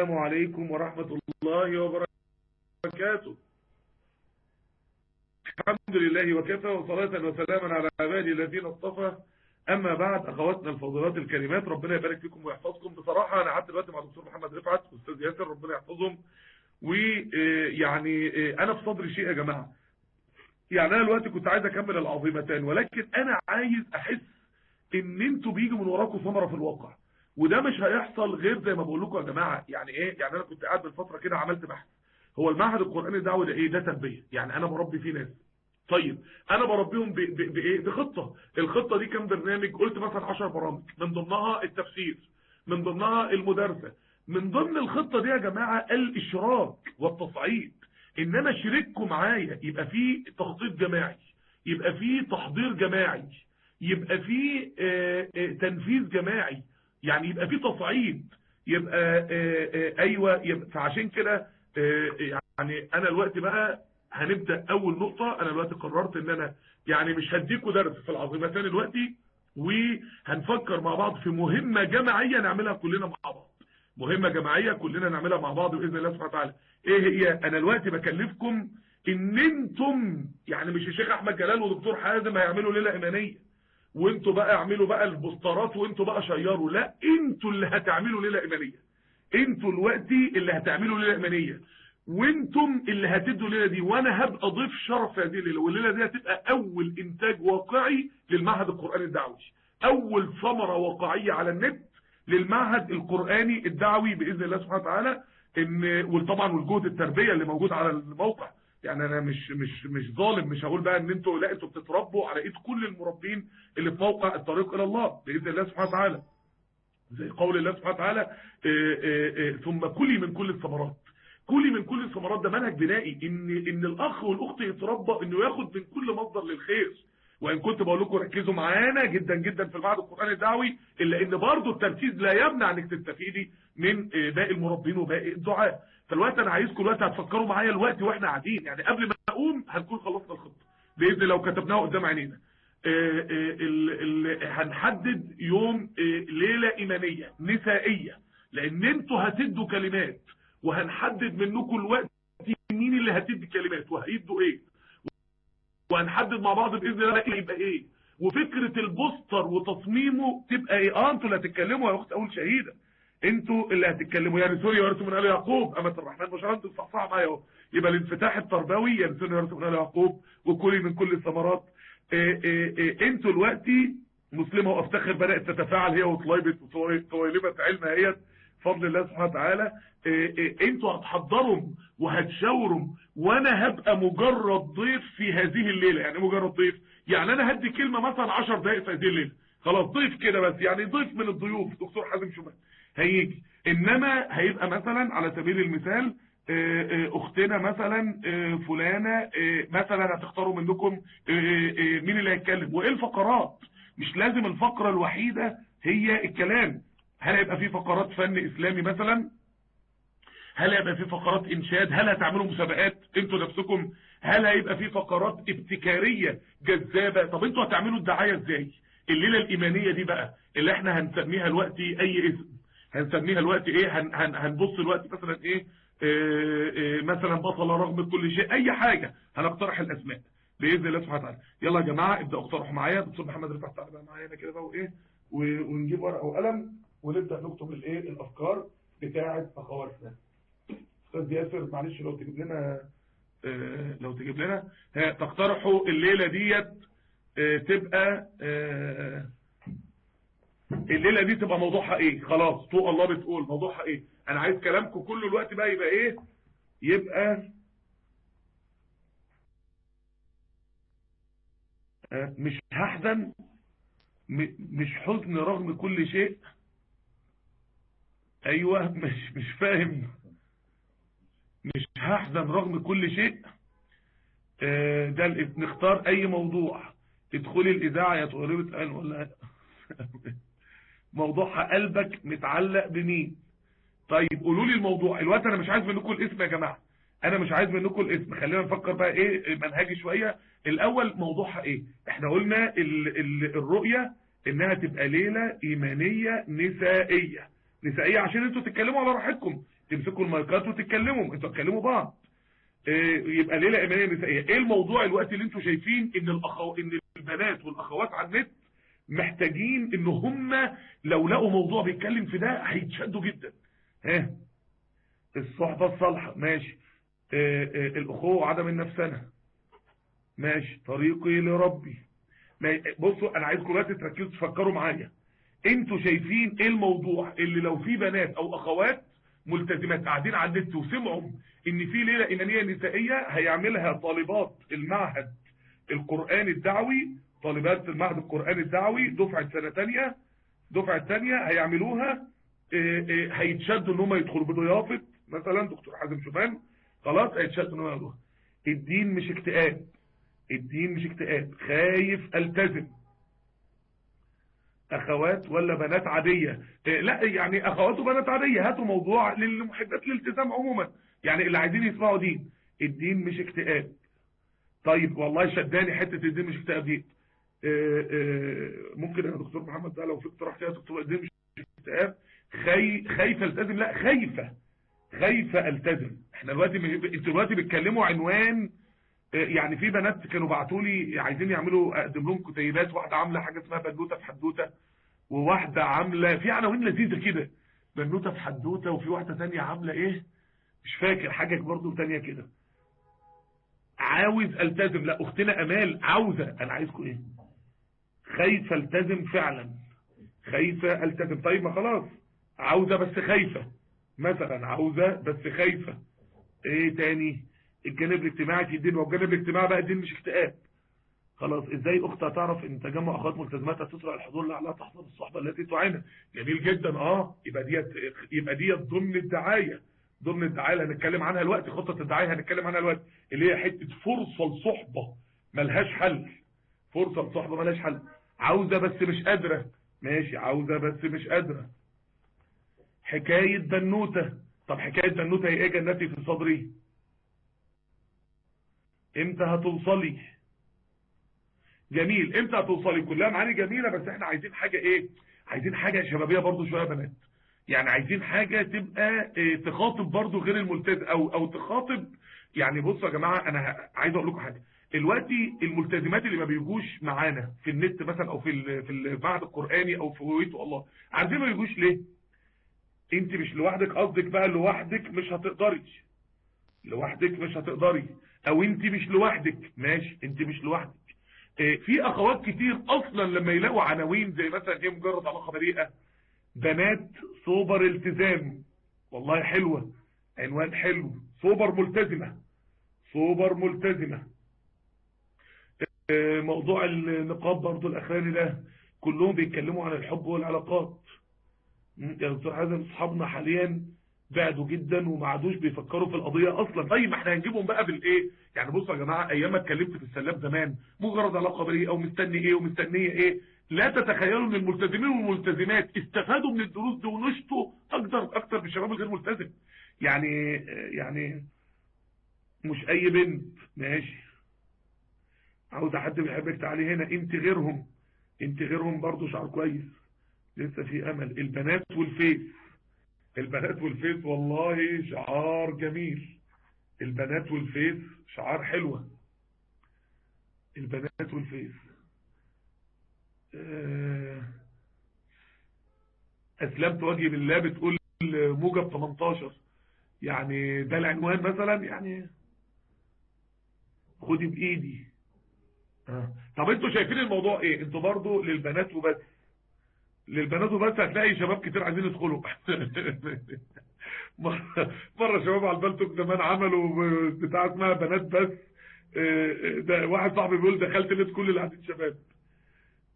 السلام عليكم ورحمة الله وبركاته. الحمد لله وكفى وصلاة وسلاما على عبادي الذين اصطفى. أما بعد أخواتنا الفاضلات الكريمات ربنا يبارك فيكم ويحفظكم. بصراحة أنا قعدت دلوقتي مع دكتور محمد رفعت واستاذ ياسر ربنا يحفظهم. ويعني أنا في صدري شيء يا جماعة. يعني أنا دلوقتي كنت عايز أكمل العظيمتان ولكن أنا عايز أحس إن أنتوا بيجي من وراكم ثمرة في الواقع. وده مش هيحصل غير زي ما بقول لكم يا جماعة. يعني إيه؟ يعني أنا كنت قاعد بالفترة كده عملت بحث. هو المعهد القرآني الدعوي ده إيه؟ ده تربية. يعني أنا بربي فيه ناس. طيب أنا بربيهم بايه بخطة. الخطة دي كام برنامج قلت مثلا 10 برامج. من ضمنها التفسير. من ضمنها المدرسة. من ضمن الخطة دي يا جماعة الإشراك والتصعيد. إن أنا اشرككم معايا يبقى في تخطيط جماعي. يبقى في تحضير جماعي. يبقى في تنفيذ جماعي. يعني يبقى في تصعيد يبقى آآ آآ أيوه يبقى فعشان كده يعني أنا الوقت بقى هنبدأ أول نقطة أنا دلوقتي قررت إن أنا يعني مش هديكوا درس في العظيمتين دلوقتي وهنفكر مع بعض في مهمة جماعية نعملها كلنا مع بعض. مهمة جماعية كلنا نعملها مع بعض بإذن الله سبحانه وتعالى. إيه هي؟ أنا دلوقتي بكلفكم إن أنتم يعني مش الشيخ أحمد جلال ودكتور حازم هيعملوا ليلة إيمانية. وانتوا بقى اعملوا بقى البوسترات وانتوا بقى شيروا. لا أنتوا اللي هتعملوا ليلة إيمانية. أنتوا الوقتي اللي هتعملوا ليلة إيمانية. وأنتم اللي هتدوا الليلة دي. وأنا هبقى ضيف شرف هذه الليلة. والليلة دي هتبقى أول إنتاج واقعي للمعهد القرآني الدعوي. أول ثمرة واقعية على النت للمعهد القرآني الدعوي بإذن الله سبحانه وتعالى. ان وطبعا والجهد التربية اللي موجود على الموقع. يعني أنا مش مش مش ظالم مش هقول بقى إن أنتوا لا أنتوا بتتربوا على إيد كل المربين اللي في موقع الطريق إلى الله بإذن الله سبحانه وتعالى. زي قول الله سبحانه وتعالى آه آه آه ثم كلي من كل الثمرات. كلي من كل الثمرات ده منهج بنائي. إن إن الأخ والأخت يتربى إنه ياخد من كل مصدر للخير. وإن كنت بقول لكم ركزوا معانا جدا جدا في المعهد القرآني الدعوي إلا إن برضه التركيز لا يمنع إنك تستفيدي من باقي المربين وباقي الدعاء. فالوقت أنا عايزكم الوقت هتفكروا معايا الوقت وإحنا قاعدين. يعني قبل ما اقوم هنكون خلصنا الخطة. بإذن لو كتبناها قدام عينينا. هنحدد يوم ليلة إيمانية نسائية. لأن أنتوا هتدوا كلمات وهنحدد منكم الوقت مين اللي هتدي كلمات وهيدوا إيه. وهنحدد مع بعض بإذن الله إيه يبقى إيه. وفكرة البوستر وتصميمه تبقى إيه. آه أنتوا اللي هتتكلموا يا أخت أول شهيدة. أنتوا اللي هتتكلموا. يعني سوري ورثوا من آل يعقوب. امه الرحمن مش أنتوا صحصح معايا أهو. يبقى الانفتاح التربوي يرثون ورثوا من آل يعقوب وكلي من كل الثمرات. أنتوا دلوقتي مسلمة وأفتخر بدأت تتفاعل هي وطليبة وطويلبة علم اهيت بفضل الله سبحانه وتعالى. أنتوا هتحضروا وهتشاوروا وأنا هبقى مجرد ضيف في هذه الليلة. يعني مجرد ضيف؟ يعني أنا هدي كلمة مثلا 10 دقائق في هذه الليلة. خلاص ضيف كده بس. يعني ضيف من الضيوف دكتور حازم شمال هيجي. إنما هيبقى مثلا على سبيل المثال أختنا مثلا فلانة مثلا هتختاروا منكم مين اللي هيتكلم؟ وإيه الفقرات؟ مش لازم الفقرة الوحيدة هي الكلام. هل هيبقى في فقرات فن إسلامي مثلا؟ هل هيبقى في فقرات إنشاد؟ هل هتعملوا مسابقات أنتوا نفسكم؟ هل هيبقى في فقرات ابتكارية جذابة؟ طب أنتوا هتعملوا الدعاية إزاي؟ الليلة الإيمانية دي بقى اللي إحنا هنسميها الوقت أي اسم هنسميها الوقت إيه؟ هن هن هنبص الوقت مثلا إيه؟ آه آه مثلا بطل رغم كل شيء أي حاجة هنقترح الاسماء بإذن الله سبحانه وتعالى. يلا يا جماعة ابداوا اقترحوا معايا. دكتور محمد رفعت تعالى معايا كده بقى وإيه؟ ونجيب ورقة وقلم ونبدأ نكتب الإيه؟ الأفكار بتاعة اخواتنا أستاذ ياسر معلش لو تجيب لنا آه لو تجيب لنا تقترحوا الليلة ديت تبقى الليلة دي تبقى موضوعها إيه؟ خلاص طوق الله بتقول موضوعها إيه؟ أنا عايز كلامكم كل الوقت بقى يبقى إيه؟ يبقى مش هحزن مش حزن رغم كل شيء. أيوه مش مش فاهم. مش هحزن رغم كل شيء. ده نختار أي موضوع. تدخلي الإذاعة يا طالبه قال ولا موضوعها قلبك متعلق بمين؟ طيب قولوا لي الموضوع. الوقت أنا مش عايز منكم الاسم يا جماعة. أنا مش عايز منكم الاسم. خلينا نفكر بقى إيه منهجي شوية. الأول موضوعها إيه؟ إحنا قلنا ال ال الرؤية إنها تبقى ليلة إيمانية نسائية. نسائية عشان أنتوا تتكلموا على راحتكم. تمسكوا المايكات وتتكلموا. أنتوا تكلموا بعض. إيه يبقى ليلة إيمانية نسائية. إيه الموضوع الوقت اللي أنتوا شايفين إن الاخو إن البنات والأخوات على النت محتاجين إن هم لو لقوا موضوع بيتكلم في ده هيتشدوا جدا. ها؟ الصحبة الصالحة ماشي. إيه إيه الأخوة وعدم النفسنه ماشي. طريقي لربي. بصوا أنا عايزكم دلوقتي تركزوا تفكروا معايا. أنتوا شايفين إيه الموضوع اللي لو في بنات أو أخوات ملتزمات قاعدين على النت وسمعوا إن في ليلة ايمانيه نسائية هيعملها طالبات المعهد القرآني الدعوي طالبات المعهد القرآني الدعوي دفعة سنة ثانية دفعة ثانية هيعملوها هيتشدوا إن هم يدخلوا بضيافة مثلا دكتور حازم شومان خلاص هيتشدوا إن هم يعملوها الدين مش اكتئاب. الدين مش اكتئاب. خايف ألتزم. أخوات ولا بنات عادية. إيه لا يعني أخوات وبنات عادية. هاتوا موضوع للمحبات الالتزام عموما. يعني اللي عايزين يسمعوا دين. الدين مش اكتئاب. طيب والله شداني حتة الدين مش اكتئاب دي. إيه إيه ممكن يا دكتور محمد ده لو في اقتراح كده الدين مش اكتئاب خي... خايفة التزم؟ لا خايفة خايفة التزم. إحنا دلوقتي أنتوا دلوقتي بتكلموا عنوان يعني في بنات كانوا بعتوا لي عايزين يعملوا اقدم لهم كتيبات واحدة عاملة حاجة اسمها بنوتة في حدوتة وواحدة عاملة في عناوين لذيذة كده بنوتة في حدوتة وفي واحدة ثانية عاملة إيه؟ مش فاكر حاجة برضه ثانية كده. عاوز التزم؟ لا أختنا أمال عاوزة. أنا عايزكم إيه؟ خايفه التزم فعلا. خايفه التزم. طيب ما خلاص. عاوزة بس خايفه مثلا عاوزة بس خايفه إيه تاني؟ الجانب الاجتماعي في الدين. والجانب الاجتماعي بقى الدين مش اكتئاب. خلاص إزاي أختها تعرف إن تجمع أخوات ملتزمات هتسرع الحضور لعلها تحصل الصحبة التي تعينها جميل جدا. آه يبقى ديت يبقى ديت ضمن الدعاية. ضمن الدعاية اللي هنتكلم عنها دلوقتي. خطة الدعاية هنتكلم عنها دلوقتي. اللي هي حتة فرصة لصحبة ملهاش حل. فرصة لصحبة ملهاش حل. عاوزة بس مش قادرة. ماشي عاوزة بس مش قادرة. حكاية بنوته طب حكاية بنوته هي إيه جنتي في صدري؟ إمتى هتوصلي؟ جميل إمتى هتوصلي؟ كلها معاني جميلة بس إحنا عايزين حاجة إيه؟ عايزين حاجة شبابية برضو شوية بنات. يعني عايزين حاجة تبقى آه تخاطب برضو غير الملتزم أو أو تخاطب. يعني بصوا يا جماعة أنا عايز أقول لكم حاجة. دلوقتي الملتزمات اللي ما بيجوش معانا في النت مثلا أو في في المعهد القرآني أو في هويته الله عارفين ما بيجوش ليه؟ أنت مش لوحدك قصدك بقى لوحدك مش هتقدري لوحدك مش هتقدري. أو أنت مش لوحدك. ماشي أنت مش لوحدك. آه في أخوات كتير أصلا لما يلاقوا عناوين زي مثلا إيه مجرد علاقة بريئة. بنات صوبر التزام. والله حلوة. عنوان حلو. صوبر ملتزمة. صوبر ملتزمة. موضوع النقاب برضو الأخراني ده كلهم بيتكلموا عن الحب والعلاقات. دكتور حازم أصحابنا حاليا بعدوا جدا وما عادوش بيفكروا في القضية أصلا. طيب ما إحنا هنجيبهم بقى بالإيه؟ يعني بصوا يا جماعة أيام ما اتكلمت في السلاب زمان مجرد علاقة بريئة أو مستني إيه ومستنية إيه لا تتخيلوا إن الملتزمين والملتزمات استفادوا من الدروس دي ونشطوا أكتر أكتر من الشباب الغير ملتزم. يعني يعني مش أي بنت. ماشي. عاوز حد بيحبك تعالي هنا أنت غيرهم. أنت غيرهم برضو شعار كويس. لسه في أمل. البنات وال face. البنات وال face والله شعار جميل. البنات وال face شعار حلوة. البنات وال face. أسلمت وجهي بالله بتقول موجب 18 يعني ده العنوان مثلا؟ يعني خدي بإيدي. آه. طب أنتوا شايفين الموضوع إيه؟ أنتوا برضو للبنات وبس. للبنات وبس هتلاقي شباب كتير عايزين يدخلوا. مرة شباب على البلتوك زمان عملوا بتاع اسمها بنات بس. ده واحد صاحبي بيقول دخلت لقيت كل اللي قاعدين شباب.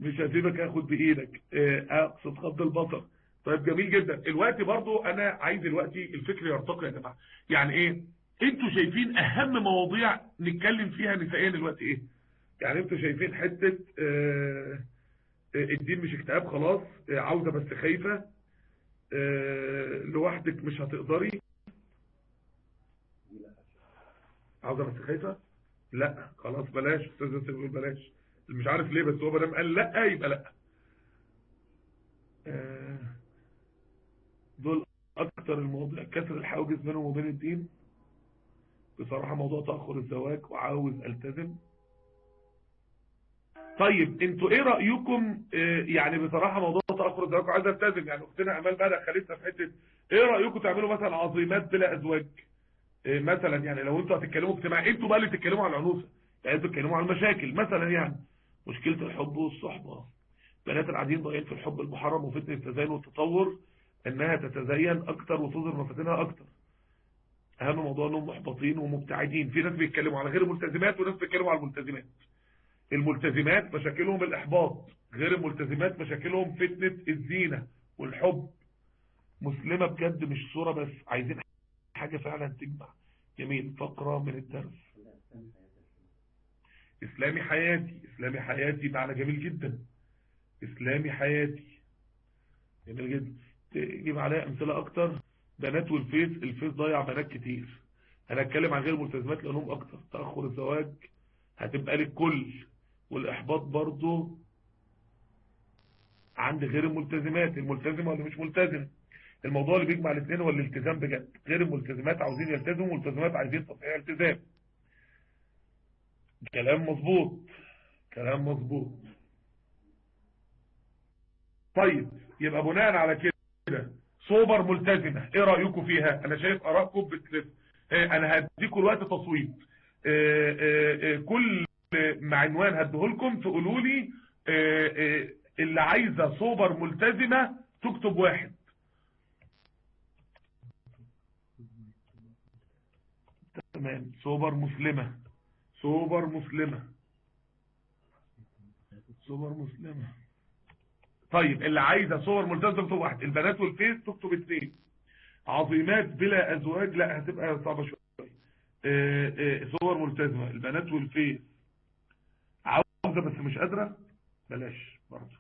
مش هسيبك آخد بإيدك. أقصد خط البصر. طيب جميل جدا. الوقت برضو أنا عايز الوقت الفكر يرتقي يا جماعة. يعني إيه؟ أنتوا شايفين أهم مواضيع نتكلم فيها نسائيا الوقت إيه؟ يعني أنتوا شايفين حتة آه الدين مش اكتئاب خلاص عاوزة بس خايفة لوحدك مش هتقدري. عاوزة بس خايفة؟ لا خلاص بلاش أستاذ يقول بلاش. مش عارف ليه بس هو بدام قال لا يبقى لا. دول أكتر المواضيع كسر الحواجز بينهم وبين الدين. بصراحة موضوع تأخر الزواج وعاوز ألتزم. طيب أنتوا إيه رأيكم؟ آه يعني بصراحة موضوع تأخر الزواج وعايز التزم. يعني أختنا أمال بقى دخلتنا في حتة إيه رأيكم تعملوا مثلا عظيمات بلا أزواج؟ آه مثلا يعني لو أنتوا هتتكلموا اجتماع أنتوا بقى اللي تتكلموا على العنوسة. يعني أنتوا تتكلموا على المشاكل. مثلا يعني مشكلة الحب والصحبة. بنات العاديين ضايعين في الحب المحرم وفتنة التزين والتطور إنها تتزين أكتر وتظهر مفاتنها أكتر. أهم موضوع إنهم محبطين ومبتعدين. في ناس بيتكلموا على غير الملتزمات وناس بيتكلموا على الملتزمات. الملتزمات مشاكلهم الإحباط غير الملتزمات مشاكلهم فتنة الزينة والحب. مسلمة بجد مش صورة بس عايزين حاجة فعلا تجمع. جميل. فقرة من الدرس. إسلامي حياتي. إسلامي حياتي معنى جميل جدا. إسلامي حياتي. جميل جدا. تجيب عليها أمثلة أكتر. بنات والفيس. الفيس ضيع بنات كتير. أنا أتكلم عن غير ملتزمات لأنهم أكتر. تأخر الزواج. هتبقى للكل. والإحباط برضو عند غير الملتزمات. الملتزم ولا مش ملتزم. الموضوع اللي بيجمع الاثنين هو الالتزام بجد. غير الملتزمات عاوزين يلتزموا والملتزمات عايزين تصحيح التزام كلام مظبوط. كلام مظبوط. طيب يبقى بناء على كده سوبر ملتزمة. إيه رأيكم فيها؟ أنا شايف آرائكم بتلف أنا هديكم الوقت تصويت. كل مع عنوان هديهولكم تقولوا لي اللي عايزة سوبر ملتزمة تكتب واحد. تمام. سوبر مسلمة. سوبر مسلمة. سوبر مسلمة. طيب اللي عايزة صور ملتزمة تكتب واحد. البنات وال face تكتب اثنين عظيمات بلا أزواج لا هتبقى صعبة شوية. صور ملتزمة. البنات والفيس. عاوزة بس مش قادرة. بلاش برضه.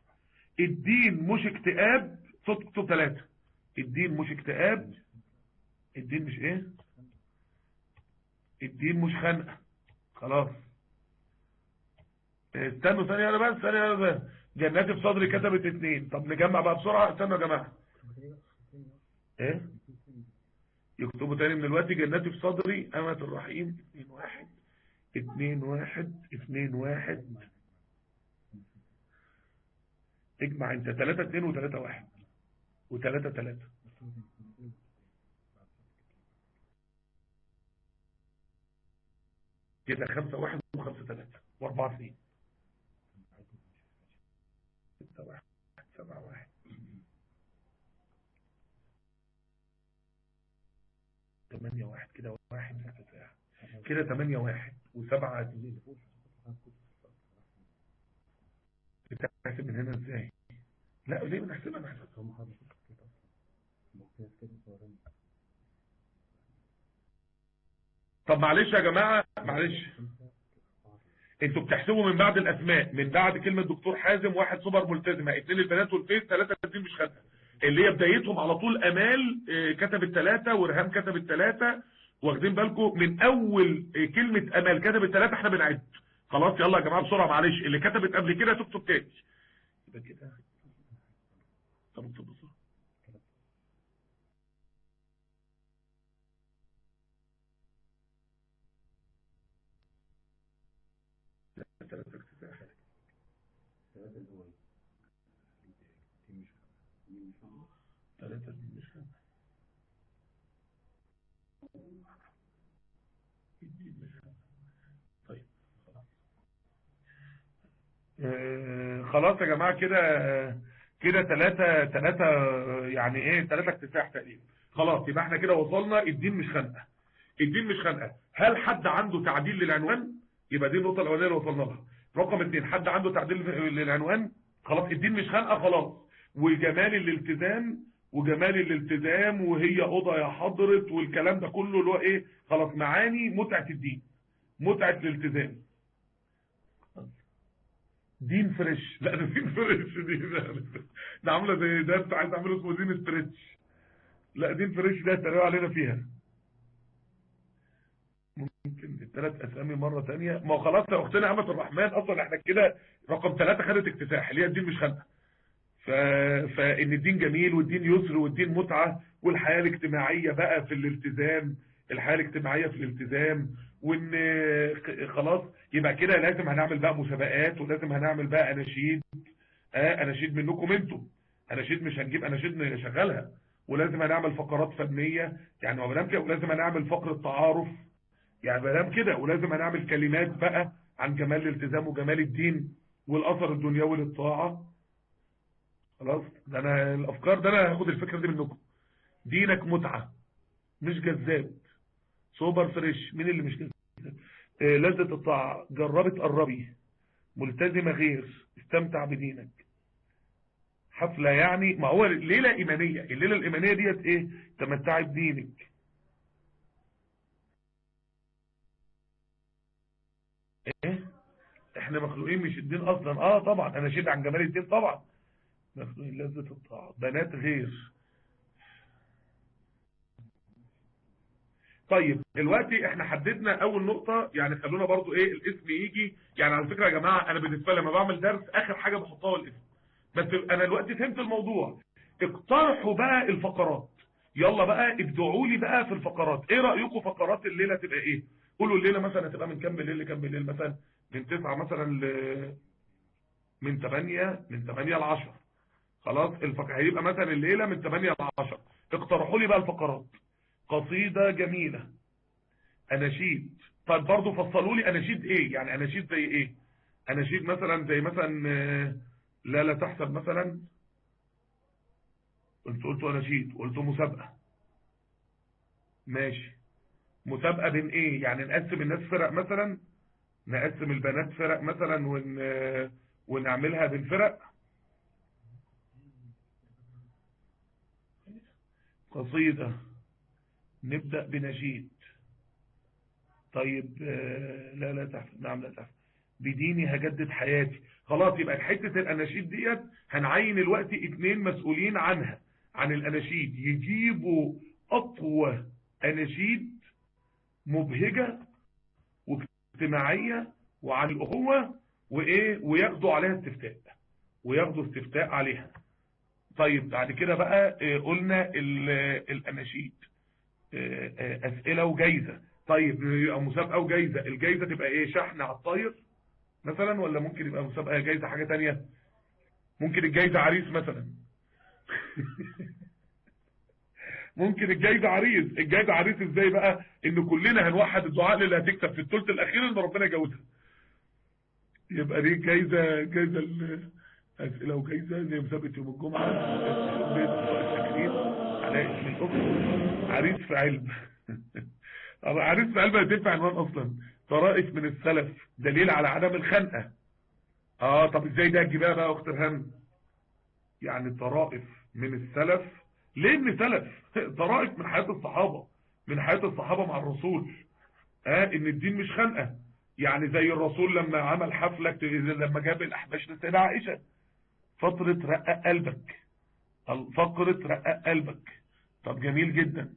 الدين مش اكتئاب تكتب ثلاثة الدين مش اكتئاب. الدين مش إيه؟ الدين مش خنقة. خلاص. استنوا ثانية أنا بس ثانية أنا بس. جناتي في صدري كتبت اتنين. طب نجمع بقى بسرعة. استنوا يا جماعة. إيه؟ يكتبوا تاني من الوقت جناتي في صدري أمة الرحيم. اتنين واحد. اتنين واحد اتنين واحد. اجمع انت 3 2 و3 1 و3 3 كده 5 1 و5 3 و4 2 6 1 7 1 8 1 كده 1 كده 8 1 و7 2 نحسب من هنا إزاي لا ليه بنحسبها بنحسبها هم حاضر كده أصلا كده فوراني طب معلش يا جماعة معلش. أنتوا بتحسبوا من بعد الأسماء من بعد كلمة دكتور حازم واحد سوبر ملتزمة اثنين البنات والفيس ثلاثة الاثنين مش خدها. اللي هي بدايتهم على طول أمال آه، كتب الثلاثة ورهام كتب الثلاثة واخدين بالكم من أول آه، كلمة أمال كتب الثلاثة إحنا بنعد. خلاص يلا يا جماعة بسرعة معلش. اللي كتبت قبل كده تكتب تاني. يبقى كده. بسرعة ثلاثة ارتفاع ثلاثة دي مش خمسة دي مش خمسة طيب خلاص آه خلاص يا جماعة كده كده ثلاثة ثلاثة يعني إيه ثلاثة اكتساح تقريبا. خلاص يبقى إحنا كده وصلنا الدين مش خنقة. الدين مش خنقة. هل حد عنده تعديل للعنوان؟ يبقى دي النقطة الأولانية اللي وصلنا لها. رقم اثنين حد عنده تعديل للعنوان؟ خلاص الدين مش خنقة خلاص. وجمال الالتزام وجمال الالتزام وهي أوضة يا حضرت والكلام ده كله اللي هو إيه خلاص معاني متعة الدين متعة الالتزام. دين fresh. لا ده دين fresh دي ده عاملة زي ده انت عايز أعمله اسمه دين stretch لا دين fresh ده تريقوا علينا فيها. ممكن الثلاث أسامي مرة ثانية ما خلاص يا أختنا أمة الرحمن أصلا إحنا كده رقم ثلاثة خدت اكتساح اللي هي الدين مش خنقه ف... فإن الدين جميل والدين يسر والدين متعة والحياة الاجتماعية بقى في الالتزام الحياة الاجتماعية في الالتزام وإن خلاص يبقى كده لازم هنعمل بقى مسابقات ولازم هنعمل بقى اناشيد آه اناشيد منكم أنتم. اناشيد مش هنجيب اناشيد نشغلها. ولازم هنعمل فقرات فنية يعني ما دام كده ولازم هنعمل فقرة تعارف يعني ما دام كده ولازم هنعمل كلمات بقى عن جمال الالتزام وجمال الدين والأثر الدنيوي للطاعة. خلاص؟ ده أنا الأفكار ده أنا هاخد الفكرة دي منكم. دينك متعة مش جذاب. سوبر فريش مين اللي مش جذاب؟ لذة الطاعة جربت قربي. ملتزمة غير. استمتع بدينك. حفلة يعني. ما هو ليلة إيمانية. الليلة الإيمانية ديت إيه؟ تمتعي بدينك إيه؟ إحنا مخلوقين مش الدين أصلا. آه طبعا. أنا شيد عن جمال الدين طبعا. مخلوقين لذة الطاعة بنات غير. طيب دلوقتي إحنا حددنا أول نقطة يعني خلونا برضو إيه الاسم يجي. يعني على فكرة يا جماعة أنا بالنسبة لما بعمل درس آخر حاجة بحطها هو الاسم. بس أنا دلوقتي فهمت الموضوع. اقترحوا بقى الفقرات. يلا بقى ابدعوا لي بقى في الفقرات. إيه رأيكم فقرات الليلة تبقى إيه؟ قولوا الليلة مثلا هتبقى من كام بالليل لكام بالليل؟ مثلا من 9 مثلا ل من 8 من 8 ل 10 خلاص الفقرة هيبقى مثلا الليلة من 8 ل 10 اقترحوا لي بقى الفقرات. قصيدة جميلة. أناشيد. طيب برضه فصلوا لي أناشيد إيه؟ يعني أناشيد زي إيه؟ أناشيد مثلا زي مثلا لا لا تحسب مثلا. قلت قلت أناشيد قلت مسابقة. ماشي. مسابقة بين إيه؟ يعني نقسم الناس فرق مثلا نقسم البنات فرق مثلا ون ونعملها بالفرق قصيدة. نبدأ بنشيد طيب لا لا تحفظ نعم لا تحفظ بديني هجدد حياتي. خلاص يبقى حتة الأناشيد ديت هنعين الوقت اتنين مسؤولين عنها عن الأناشيد. يجيبوا أقوى أناشيد مبهجة واجتماعية وعن الأخوة وإيه؟ وياخدوا عليها استفتاء. وياخدوا استفتاء عليها. طيب بعد كده بقى قلنا الأناشيد. أسئلة وجايزة. طيب يبقى مسابقة وجايزة. الجايزة تبقى إيه؟ شحن على الطاير مثلا ولا ممكن يبقى مسابقة جايزة حاجة تانية؟ ممكن الجايزة عريس مثلا. ممكن الجايزة عريس. الجايزة عريس إزاي بقى؟ إن كلنا هنوحد الدعاء اللي هتكسب في الثلث الأخير ان ربنا يجوزها يبقى دي جايزة جايزة أسئلة وجايزة زي مسابقة يوم الجمعة. عريس في علم. عريس في علم هتنفع عنوان أصلا. طرائف من السلف. دليل على عدم الخنقة. آه طب إزاي ده؟ تجيبها بقى اخت رهان يعني طرائف من السلف. ليه من سلف؟ طرائف من حياة الصحابة. من حياة الصحابة مع الرسول. آه إن الدين مش خنقة. يعني زي الرسول لما عمل حفلة لما جاب الأحباش لسيدة عائشة. فترة رقق قلبك. فقرة رقق قلبك. طب جميل جدا.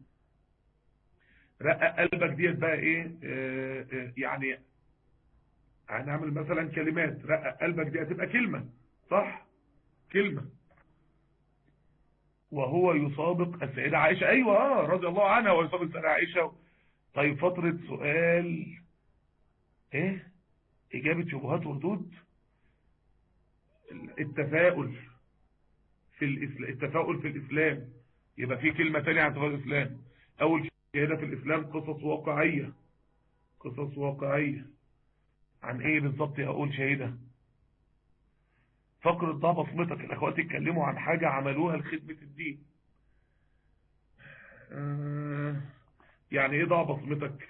رقق قلبك ديت بقى إيه؟ آه آه يعني هنعمل مثلا كلمات. رقق قلبك دي هتبقى كلمة صح؟ كلمة. وهو يسابق السيدة عائشة. أيوه آه رضي الله عنها ويسابق السيدة عائشة. طيب فترة سؤال. إيه؟ إجابة شبهات وردود التفاؤل في التفاؤل في الإسلام. يبقى في كلمة تانية عن تفاؤل الإسلام. أول شهادة في الإسلام قصص واقعية. قصص واقعية. عن إيه بالظبط أقول شهيدة؟ فقرة ضع بصمتك. الأخوات يتكلموا عن حاجة عملوها لخدمة الدين. آه يعني إيه ضع بصمتك؟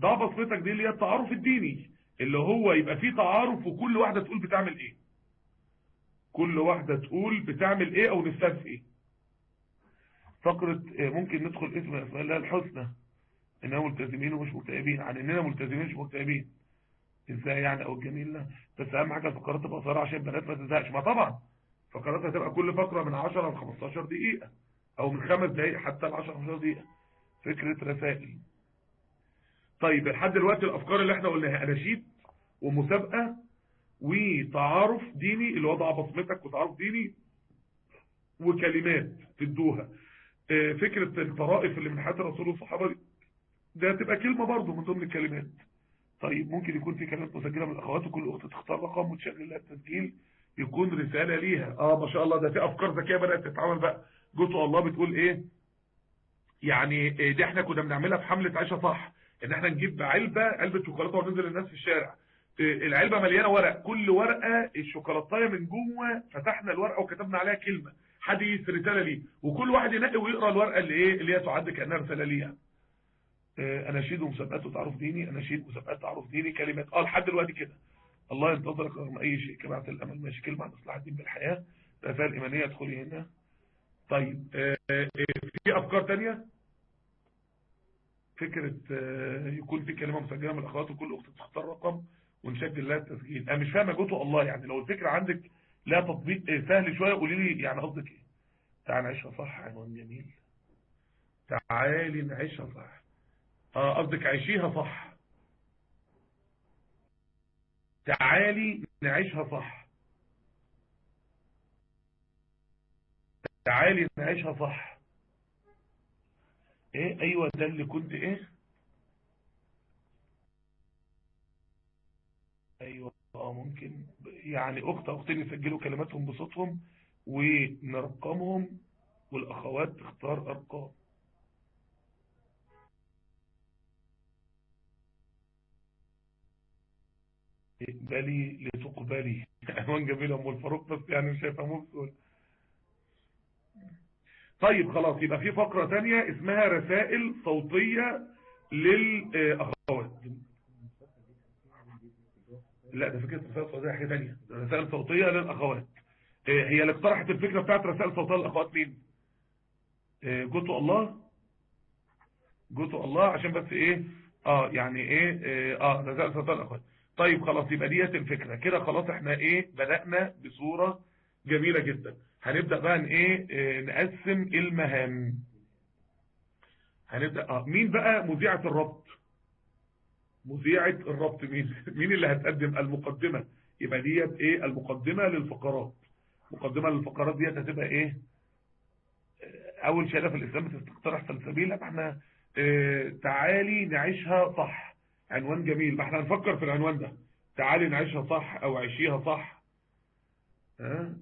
ضع بصمتك دي اللي هي التعارف الديني اللي هو يبقى فيه تعارف وكل واحدة تقول بتعمل إيه. كل واحدة تقول بتعمل إيه أو نفسها في إيه. فقرة ممكن ندخل اسم أسماء الله الحسنى. اننا ملتزمين ومش مكتئبين. عن إننا ملتزمين مش مكتئبين. إزاي يعني أو الجميل ده بس أهم حاجة الفقرات تبقى قصيرة عشان البنات ما تزهقش. ما طبعا. فقراتها تبقى كل فقرة من 10 ل 15 دقيقة. أو من 5 دقائق حتى ل 10 15 دقيقة. فكرة رسائل. طيب لحد دلوقتي الأفكار اللي إحنا قلناها. اناشيد ومسابقة وتعارف ديني اللي وضع بصمتك وتعارف ديني وكلمات تدوها. آه، فكرة الطرائف اللي من حياة الرسول والصحابة دي، ده تبقى كلمة برضه من ضمن الكلمات. طيب ممكن يكون في كلمات مسجلة من الأخوات وكل أخت تختار رقم وتشغل لها التسجيل يكون رسالة ليها. آه ما شاء الله ده في أفكار ذكية بدأت تتعمل بقى. جوتو الله بتقول إيه؟ يعني آه، دي إحنا كنا بنعملها في حملة عيشة صح إن إحنا نجيب علبة علبة شوكولاتة وننزل الناس في الشارع. آه، العلبة مليانة ورق كل ورقة الشوكولاتاية من جوه فتحنا الورقة وكتبنا عليها كلمة. حديث رسالة ليه وكل واحد ينقي ويقرأ الورقة اللي إيه اللي هي تعد كأنها رسالة ليها. آه، اناشيد ومسابقات وتعرف ديني اناشيد مسابقات تعرف ديني كلمات. آه لحد دلوقتي كده. الله ينتظرك رغم أي شيء. كبعت الأمل ماشي. كلمة عن إصلاح الدين بالحياة. رسائل ايمانية ادخلي هنا. طيب آه، آه، في أفكار تانية؟ فكرة آه، يكون في كلمة مسجلة من الأخوات وكل أخت تختار رقم ونسجل لها التسجيل. أنا مش فاهم جوته الله يعني. لو الفكرة عندك لها تطبيق سهل شوية قولي لي يعني قصدك إيه؟ تعال نعيشها صح عنوان جميل. تعالي نعيشها صح آه قصدك عيشيها صح تعالي نعيشها صح تعالي نعيشها صح إيه؟ أيوه ده اللي كنت إيه؟ أيوه. آه ممكن يعني أخت أختين يسجلوا كلماتهم بصوتهم ونرقمهم والأخوات تختار أرقام. اقبلي لتقبلي. عنوان جميل أم الفاروق بس يعني مش هيفهموه بسهولة. طيب خلاص يبقى في فقرة تانية اسمها رسائل صوتية للأخوات. لا ده فكرة رسائل صوتية حاجة تانية. رسائل صوتية للأخوات. آه، هي اللي اقترحت الفكرة بتاعت رسائل صوتية للأخوات مين؟ آه، جوتو الله. جوتو الله عشان بس إيه؟ آه يعني إيه؟ آه آه، رسائل صوتية للأخوات. طيب خلاص يبقى ديت الفكرة. كده خلاص إحنا إيه؟ بدأنا بصورة جميلة جدا. هنبدأ بقى إن إيه؟ آه، نقسم المهام. هنبدأ آه مين بقى مذيعة الربط؟ مذيعة الربط مين؟ مين اللي هتقدم المقدمة؟ يبقى ديت إيه؟ المقدمة للفقرات. مقدمة للفقرات ديت هتبقى إيه؟ آه، أول شهادة في الإسلام بتقترح سلسبيل إحنا آه تعالي نعيشها صح. عنوان جميل. ما إحنا هنفكر في العنوان ده. تعالي نعيشها صح أو عيشيها صح. ها؟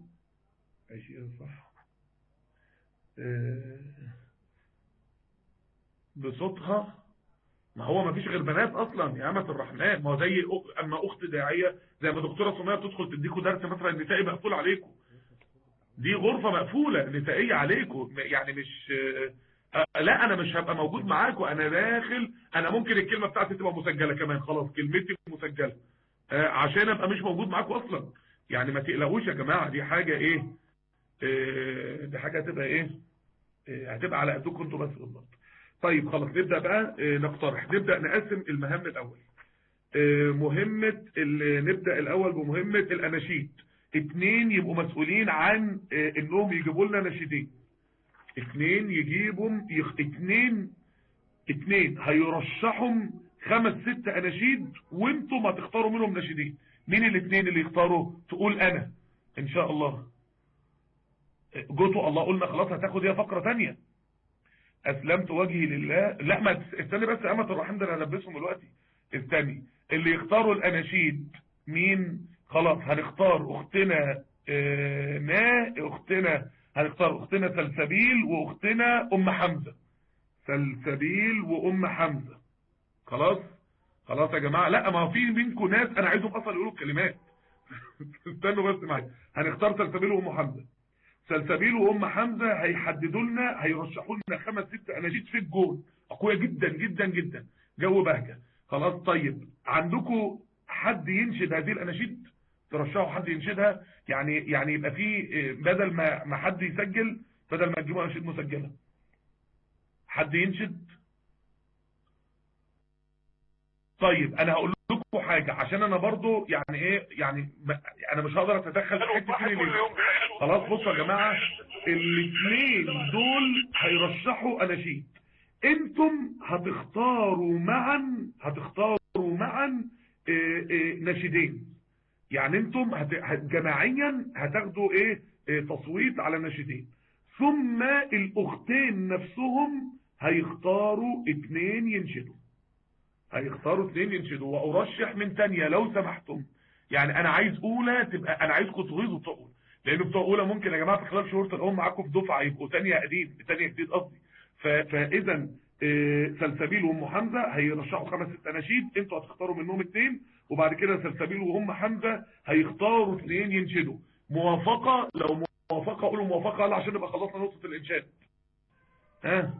عيشيها صح. آه بصوتها ما هو ما فيش غير بنات أصلا يا أمة الرحمن. ما هو زي أما أخت داعية زي ما دكتورة سمية بتدخل تديكوا درس مثلا نسائي مقفول عليكم دي غرفة مقفولة نسائية عليكم يعني مش آه، لا أنا مش هبقى موجود معاكم أنا داخل أنا ممكن الكلمة بتاعتي تبقى مسجلة كمان. خلاص كلمتي مسجلة. آه، عشان أبقى مش موجود معاكم أصلا. يعني ما تقلقوش يا جماعة دي حاجة إيه؟ آه، دي حاجة هتبقى إيه؟ آه، هتبقى على قدكم أنتوا بس بالظبط. طيب خلاص نبدأ بقى آه، نقترح. نبدأ نقسم المهام الأول. آه، مهمة نبدأ الأول بمهمة الأناشيد. اتنين يبقوا مسؤولين عن آه، إنهم يجيبوا لنا نشيدين اتنين يجيبوا يخ... اتنين اتنين هيرشحهم خمس ست أناشيد وأنتم هتختاروا منهم نشيدين مين الاتنين اللي يختاروا؟ تقول أنا. إن شاء الله. جوتو الله قلنا خلاص هتاخد هي فقرة تانية. أسلمت وجهي لله. لا ما استني بس امة الرحيم ده أنا هلبسهم دلوقتي. استني. اللي يختاروا الأناشيد مين؟ خلاص هنختار أختنا آه، نا أختنا هنختار أختنا سلسبيل وأختنا أم حمزة. سلسبيل وأم حمزة. خلاص؟ خلاص يا جماعة. لا ما في منكم ناس أنا عايزهم أصلا يقولوا الكلمات. استنوا بس معايا. هنختار سلسبيل وأم حمزة. سلسبيل وأم حمزة هيحددوا لنا هيرشحوا لنا خمس ست أناشيد في الجول أقوياء جدا جدا جدا. جو بهجة. خلاص طيب. عندكم حد ينشد هذه الأناشيد؟ ترشحوا حد ينشدها؟ يعني يعني يبقى في بدل ما ما حد يسجل بدل ما تجيبوا أناشيد مسجلة. حد ينشد؟ طيب أنا هقول لكم حاجة. عشان أنا برضو يعني إيه يعني ما أنا مش هقدر أتدخل في حتة خلاص بصوا يا جماعة الاثنين دول هيرشحوا اناشيد أنتم هتختاروا معا هتختاروا معا آه، آه، ناشدين. يعني أنتم هت... جماعيا هتاخدوا إيه؟ آه، تصويت على ناشدين. ثم الأختين نفسهم هيختاروا اتنين ينشدوا. هيختاروا اتنين ينشدوا. وأرشح من تانية لو سمحتم. يعني أنا عايز أولى تبقى أنا عايزكم تغيظوا لأن بتوع اولى ممكن يا جماعة في خلال شهور تلاقوهم معاكم في دفعة يبقوا تانية قديم تانية جديد قصدي. فإذا سلسبيل وأم حمزة هيرشحوا خمس ست أناشيد أنتوا هتختاروا منهم اثنين وبعد كده سلسبيل وأم حمزة هيختاروا اثنين ينشدوا. موافقة؟ لو موافقة قولوا موافقة يلا عشان نبقى خلصنا نقطة الإنشاد. ها؟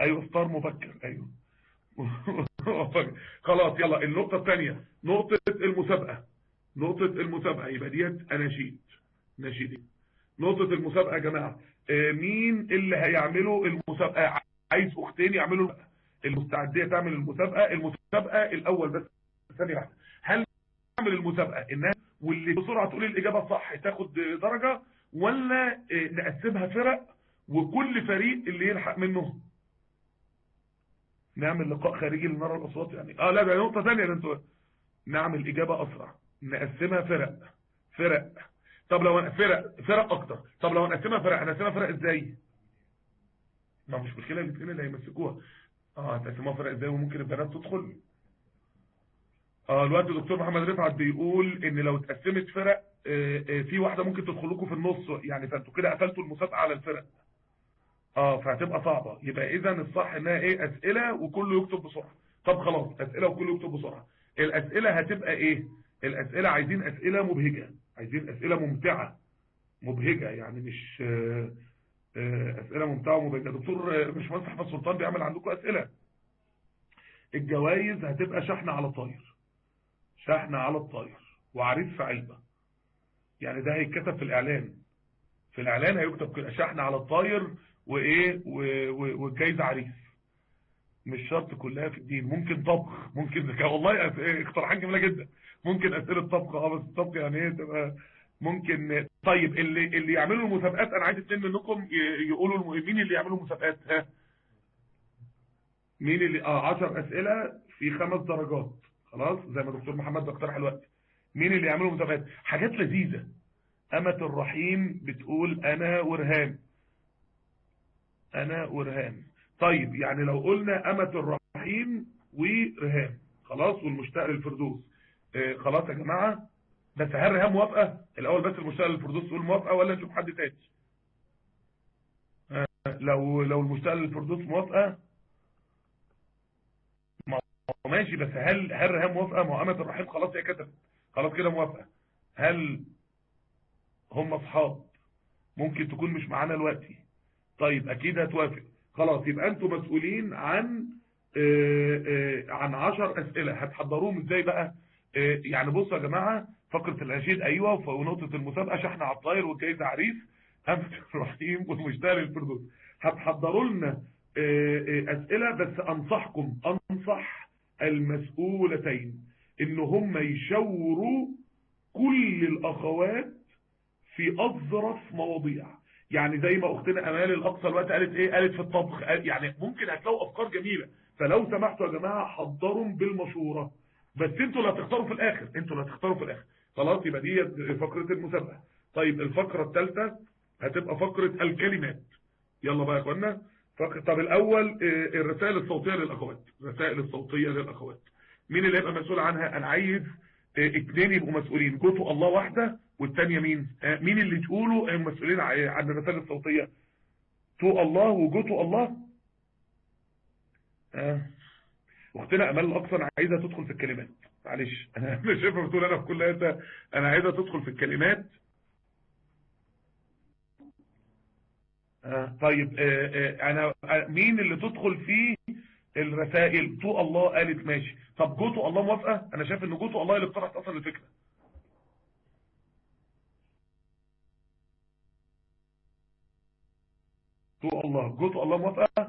أيوه إفطار مبكر أيوه. خلاص يلا النقطة الثانية. نقطة المسابقة. نقطة المسابقة يبقى ديت اناشيد ناشيدين نقطة المسابقة يا جماعة مين اللي هيعملوا المسابقة؟ عايز أختين يعملوا المستعدية تعمل المسابقة؟ المسابقة الأول بس ثانية واحدة. هل تعمل المسابقة الناس واللي بسرعة تقول الإجابة صح تاخد درجة ولا نقسمها فرق وكل فريق اللي يلحق منه نعمل لقاء خارجي لنرى الأصوات يعني. آه لا ده نقطة ثانية أنتوا نعمل إجابة أسرع. نقسمها فرق فرق. طب لو فرق فرق أكتر. طب لو هنقسمها فرق هنقسمها فرق إزاي؟ ما مش مشكلة الاثنين اللي هيمسكوها. آه هتقسموها فرق إزاي؟ وممكن البنات تدخل. آه الوقت الدكتور محمد رفعت بيقول إن لو اتقسمت فرق آه آه في واحدة ممكن تدخل لكم في النص. يعني فأنتوا كده قفلتوا المسابقة على الفرق. آه فهتبقى صعبة. يبقى إذا الصح إنها إيه؟ أسئلة وكله يكتب بسرعة. طب خلاص أسئلة وكله يكتب بسرعة. الأسئلة هتبقى إيه؟ الأسئلة عايزين أسئلة مبهجة عايزين أسئلة ممتعة. مبهجة يعني مش أسئلة ممتعة ومبهجة. دكتور باشمهندس أحمد سلطان بيعمل عندكم أسئلة. الجوائز هتبقى شحن على طاير شحن على الطاير. وعريس في علبة. يعني ده هيتكتب في الإعلان. في الإعلان هيكتب كده شحن على الطاير وإيه والجايزه عريس. مش شرط كلها في الدين. ممكن طبخ ممكن والله اقتراحات جميلة جدا. ممكن اسئله طبخ آه بس الطبخ يعني إيه تبقى ممكن طيب اللي اللي يعملوا المسابقات أنا عايز اثنين منكم يقولوا مين اللي يعملوا مسابقات؟ ها؟ مين اللي آه 10 أسئلة في خمس درجات. خلاص؟ زي ما دكتور محمد بيقترح الوقت. مين اللي يعملوا مسابقات؟ حاجات لذيذة. أمة الرحيم بتقول أنا ورهان. أنا ورهان. طيب يعني لو قلنا أمة الرحيم ورهان. خلاص؟ والمشتاق للفردوس. خلاص يا جماعة بس هل رهان موافقة الأول بس المشتاق للفردوس تقول موافقة ولا نشوف حد تاني. آه لو لو المشتاق للفردوس موافقة ماشي بس هل هل رهان موافقة؟ ما امة الرحيم خلاص هي كتبت. خلاص كده موافقة. هل هم أصحاب؟ ممكن تكون مش معانا دلوقتي. طيب أكيد هتوافق. خلاص يبقى أنتوا مسؤولين عن آآ آآ عن 10 أسئلة. هتحضروهم إزاي بقى؟ يعني بصوا يا جماعة فقرة الأناشيد أيوه ونقطة المسابقة شحن على الطاير والجايزه عريس امة الرحيم والمشتاق للفردوس هتحضروا لنا أسئلة بس أنصحكم أنصح المسؤولتين إن هم يشوروا كل الأخوات في أظرف مواضيع. يعني زي ما أختنا أمال الأقصى الوقت قالت إيه؟ قالت في الطبخ يعني ممكن هتلاقوا أفكار جميلة. فلو سمحتوا يا جماعة حضروا بالمشورة. بس أنتوا اللي هتختاروا في الآخر أنتوا اللي هتختاروا في الآخر. خلاص يبقى دي فقرة المسابقة. طيب الفقرة الثالثة هتبقى فقرة الكلمات. يلا بقى يا اخوانا طب الأول الرسائل الصوتية للأخوات. الرسائل الصوتية للأخوات. مين اللي هيبقى مسؤول عنها؟ أنا عايز اثنين يبقوا مسؤولين. جوتو الله واحدة والثانيه مين؟ مين اللي تقولوا المسؤولين عن الرسائل الصوتية. تو الله وجوتو الله. آه اختنا امال الاقصى أنا عايزها تدخل في الكلمات. معلش. أنا شايفها بتقول أنا في كل حتة أنا عايزها تدخل في الكلمات. آه طيب آه آه أنا مين اللي تدخل في الرسائل؟ تو الله قالت ماشي. طب جوتو الله موافقة؟ أنا شايف إن جوتو الله اللي اقترحت أصلا الفكرة. تو الله جوتو الله موافقة؟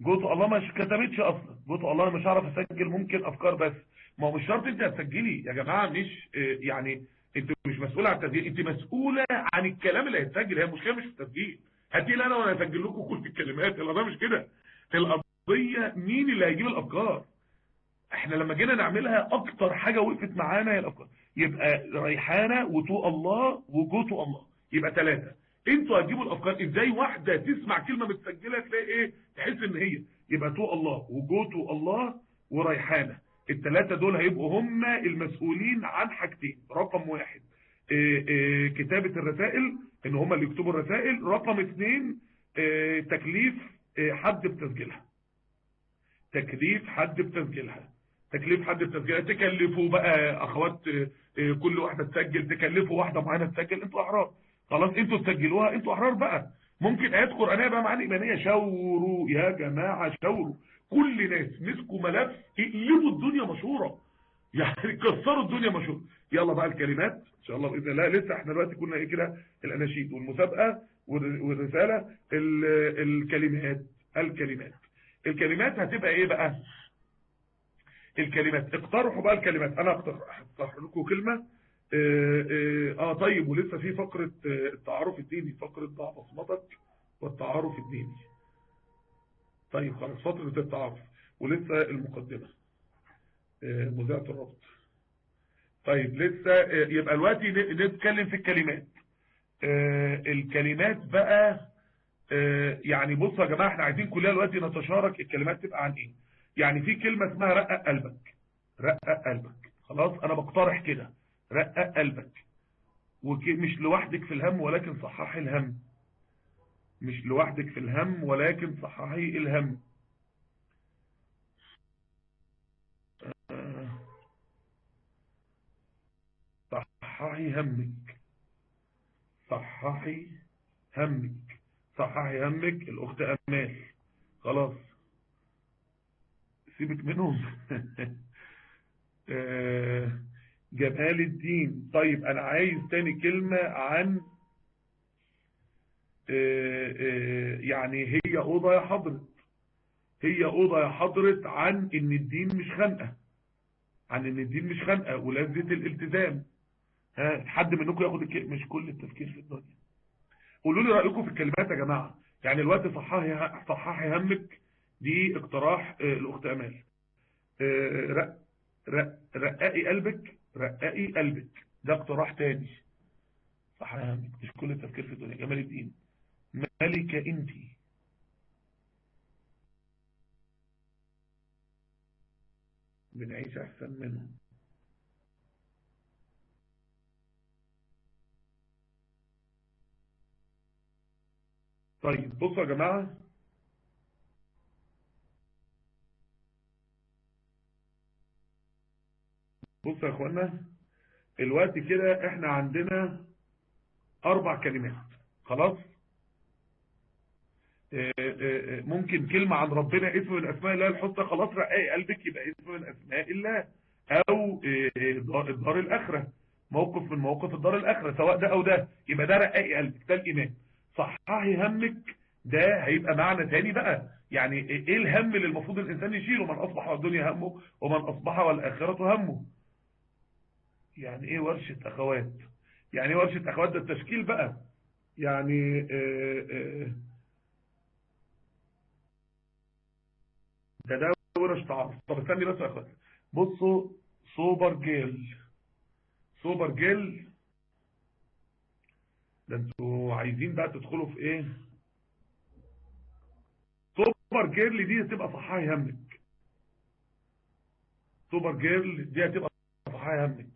جوتو الله مش كتبتش أصلا جوتو الله مش هعرف أسجل ممكن أفكار بس. ما هو مش شرط أنت هتسجلي يا جماعة مش يعني أنت مش مسؤوله عن التسجيل. أنت مسؤولة عن الكلام اللي هيتسجل. هي المشكلة مش في التسجيل. لي أنا وأنا هسجل لكم كل الكلمات. القضية مش كده. القضية مين اللي هيجيب الأفكار؟ إحنا لما جينا نعملها أكتر حاجة وقفت معانا هي الأفكار. يبقى ريحانة وتو الله وجوتو الله. يبقى ثلاثة أنتوا هتجيبوا الافكار إزاي واحدة تسمع كلمة متسجلة تلاقي إيه؟ تحس ان هي. يبقى تو الله وجوتو الله وريحانة. الثلاثه دول هيبقوا هم المسؤولين عن حاجتين. رقم واحد إيه إيه كتابة الرسائل ان هم اللي يكتبوا الرسائل. رقم اثنين إيه تكليف حد بتسجيلها. تكليف حد بتسجيلها. تكليف حد بتسجيلها. تكلفوا بقى أخوات كل واحدة تسجل. تكلفوا واحدة معينة تسجل. أنتوا أحرار. خلاص أنتوا تسجلوها أنتوا احرار بقى. ممكن آيات قرآنية بقى معاني إيمانية. شاوروا يا جماعة شاوروا. كل ناس مسكوا ملف اقلبوا الدنيا مشهورة. يعني كسروا الدنيا مشهورة. يلا بقى الكلمات. إن شاء الله بإذن الله. لسه إحنا دلوقتي كنا إيه كده؟ الأناشيد والمسابقة والرسالة. الكلمات. الكلمات. الكلمات هتبقى إيه بقى؟ الكلمات. اقترحوا بقى الكلمات. أنا أقترح لكم كلمة. آه, آه, آه طيب ولسه في فقرة التعارف الديني فقرة ضع بصمتك والتعارف الديني. طيب خلاص فتره التعارف ولسه المقدمة آه مذاعة الربط. طيب لسه يبقى دلوقتي نتكلم في الكلمات. الكلمات بقى يعني بصوا يا جماعة إحنا عايزين كلنا دلوقتي نتشارك الكلمات تبقى عن إيه. يعني في كلمة اسمها رقق قلبك. رقق قلبك. خلاص أنا بقترح كده. رقق قلبك. ومش لوحدك في الهم ولكن صححي الهم. مش لوحدك في الهم ولكن صححي الهم. صححي همك. صححي همك. صححي همك الأخت أمال. خلاص. سيبك منهم. جمال الدين. طيب أنا عايز تاني كلمة عن يعني هي أوضة يا حضرت هي أوضة يا حضرت عن إن الدين مش خنقة عن إن الدين مش خنقة ولذة الالتزام. ها حد منكم ياخد مش كل التفكير في الدنيا. قولوا لي رأيكم في الكلمات يا جماعة. يعني الوقت صححي صححي همك دي اقتراح الأخت أمال. رق رق رققي قلبك رققي قلبك. ده اقتراح تاني. همك مش كل التفكير في الدنيا. جمال الدين. ملكة انتي بنعيش أحسن منهم طيب بصوا يا جماعة. بصوا يا اخوانا الوقت كده إحنا عندنا أربع كلمات. خلاص؟ آه آه ممكن كلمة عن ربنا اسم من أسماء الله الحسنى خلاص رقاقي قلبك يبقى اسم من أسماء الله أو الدار الآخرة. موقف من مواقف الدار الآخرة سواء ده أو ده يبقى ده رقاقي قلبك ده الإيمان. صححي همك ده هيبقى معنى تاني بقى. يعني إيه الهم اللي المفروض الإنسان يشيله؟ من أصبح الدنيا همه ومن أصبح والآخرة همه. يعني إيه ورشة أخوات؟ يعني إيه ورشة أخوات؟ ده التشكيل بقى. يعني آه آه ده ده ورش تعرف طب استني بس يا أخوات. بصوا super girl. super girl. ده أنتوا عايزين بقى تدخلوا في إيه؟ super girl دي هتبقى صححي همك. super girl دي هتبقى صححي همك.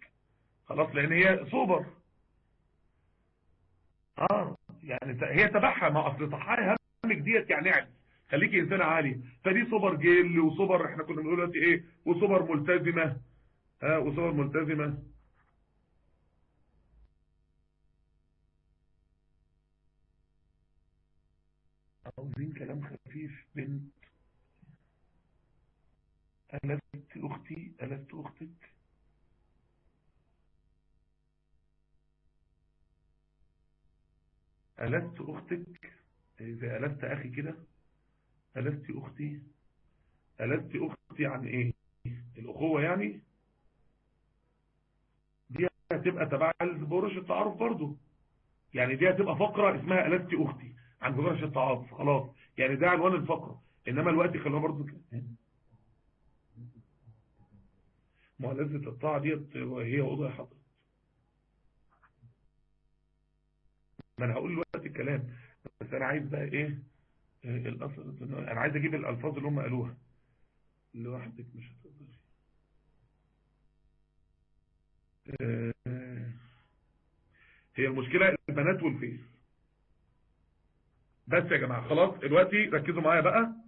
خلاص لأن هي سوبر. آه يعني هي تبعها ما أصل صححي همك ديت يعني عادي خليكي انسانه عاليه فدي سوبر جيل وسوبر إحنا كنا بنقول دلوقتي إيه وسوبر ملتزمة. ها آه وسوبر ملتزمة. عاوزين كلام خفيف بنت. ألست أختي ألست أختك؟ ألست أختك؟ إذا ألست أخي كده ألست أختي؟ ألست أختي عن إيه؟ الأخوة يعني؟ دي هتبقى تبع البورش التعارف برضو يعني دي هتبقى فقرة اسمها ألست أختي عن بورش التعارف خلاص. يعني ده عنوان الفقرة. إنما الوقت خلوها برضو كده. مؤلفة الطاعة ديت وهي وضع حضرتك. ما أنا هقول دلوقتي الكلام بس أنا عايز بقى إيه آه، الأصل أنا عايز أجيب الألفاظ اللي هم قالوها. لوحدك مش هتقدري. آه، هي المشكلة البنات والفيس. بس يا جماعة خلاص دلوقتي ركزوا معايا بقى.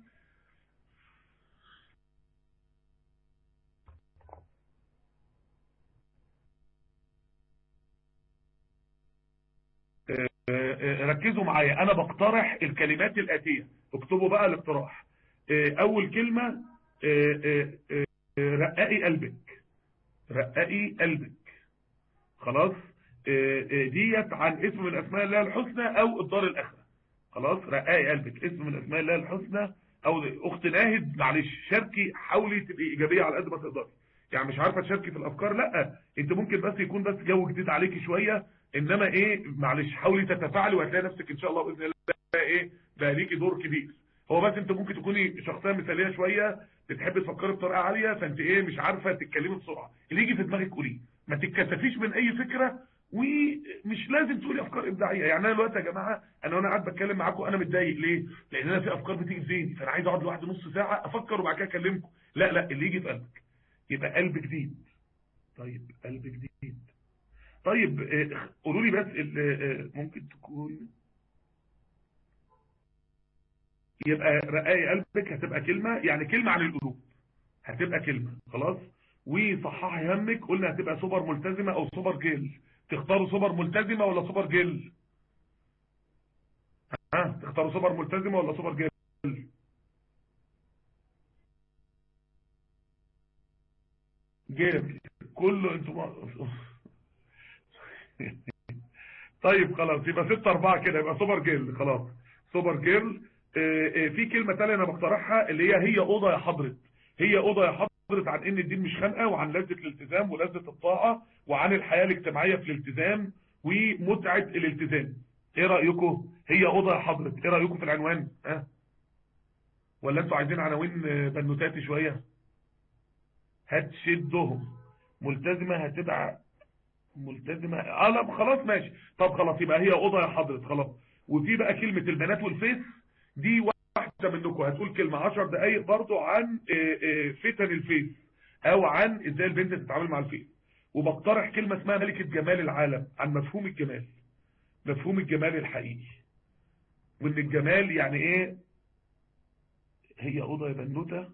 معايا. أنا بقترح الكلمات الآتية. اكتبوا بقى الاقتراح. آه، أول كلمة آه، آه، رققي قلبك. رققي قلبك. خلاص؟ ديت عن اسم من أسماء الله الحسنى أو الدار الآخرة. خلاص؟ رققي قلبك. اسم من أسماء الله الحسنى أو أخت ناهد معلش. شاركي حاولي تبقي إيجابية على قد ما تقدري. يعني مش عارفة تشاركي في الأفكار؟ لأ. أنت ممكن بس يكون بس جو جديد عليكي شوية. انما إيه معلش حاولي تتفاعلي وهتلاقي نفسك ان شاء الله بإذن الله إيه بقى ليكي دور كبير. هو بس انت ممكن تكوني شخصية مثالية شوية بتحبي تفكري بطريقة عالية فانت إيه مش عارفة تتكلمي بسرعة. اللي يجي في دماغك قوليه ما تتكسفيش من أي فكرة ومش لازم تقولي أفكار إبداعية. يعني أنا دلوقتي يا جماعة أنا وأنا قاعد بتكلم معاكم أنا متضايق. ليه؟ لأن أنا في أفكار بتيجي في ذهني فأنا عايز أقعد لوحدي نص ساعة أفكر وبعد كده أكلمكم. لا لا اللي يجي في قلبك يبقى قلب جديد. طيب قلب جديد. طيب آه، قولوا لي بس ال- آه، ممكن تكون يبقى رققي قلبك هتبقى كلمة يعني كلمة عن القلوب. هتبقى كلمة خلاص؟ وصححي همك قلنا هتبقى سوبر ملتزمة أو super girl. تختاروا سوبر ملتزمة ولا super girl؟ ها؟ تختاروا سوبر ملتزمة ولا super girl؟ جيل. كله أنتوا طيب خلاص. يبقى 6 4 كده يبقى سوبر جيل. خلاص. سوبر جيل. آه، آه، في كلمة تانية أنا بقترحها اللي هي هي أوضة يا حضرت. هي أوضة يا حضرت عن إن الدين مش خانقة وعن لذة الالتزام ولذة الطاعة وعن الحياة الاجتماعية في الالتزام ومتعة الالتزام. إيه رأيكم؟ هي أوضة يا حضرت. إيه رأيكم في العنوان؟ ها؟ ولا أنتوا عايزين عناوين آه، بنوتاتي شوية؟ هتشدهم ملتزمة هتبقى ملتزمة آه لا خلاص ماشي. طب خلاص يبقى هي أوضة يا حضرت خلاص. وفي بقى كلمة البنات والفيس. دي واحدة منكم هتقول كلمة 10 دقايق برضو عن آه، آه، فتن الفيس أو عن إزاي البنت تتعامل مع الفيس. وبقترح كلمة اسمها ملكة جمال العالم عن مفهوم الجمال. مفهوم الجمال الحقيقي. وإن الجمال يعني إيه؟ هي أوضة يا بنوتة.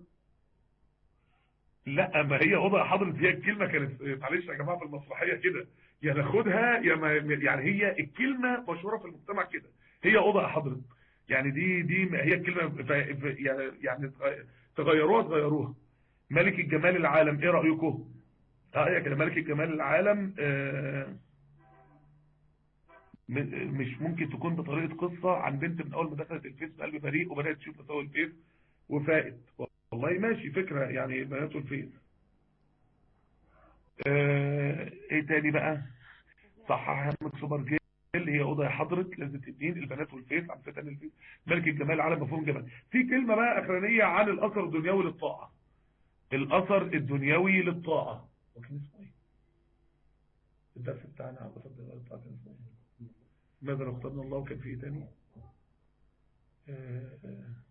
لا ما هي يا حضرت هي الكلمة كانت معلش يا جماعة في المسرحية كده. يا ناخدها يا يعني هي الكلمة مشهورة في المجتمع كده. هي يا حضرت يعني دي دي هي ف- يعني يعني تغيروها تغيروها. ملك الجمال العالم إيه رأيكم؟ آه هي كده ملك الجمال العالم آه مش ممكن تكون بطريقة قصة عن بنت من أول ما دخلت الفيس بقلب بريء وبدأت تشوف مساوي الفيس وفائت. والله ماشي فكرة يعني بنات الفيس آه إيه تاني بقى؟ صحح همك سوبر جيل اللي هي أوضة يا حضرت لذة الدين البنات والفيس عن فتن الفيس. ملك الجمال على مفهوم جمال. في كلمة بقى أخرانية عن الأثر الدنيوي للطاعة. الأثر الدنيوي للطاعة. وكان اسمه إيه الدرس بتاعنا على الاثر الدنيوي للطاعه كان اسمه إيه ماذا لو اخترنا الله؟ وكان في إيه تاني؟ آه، آه.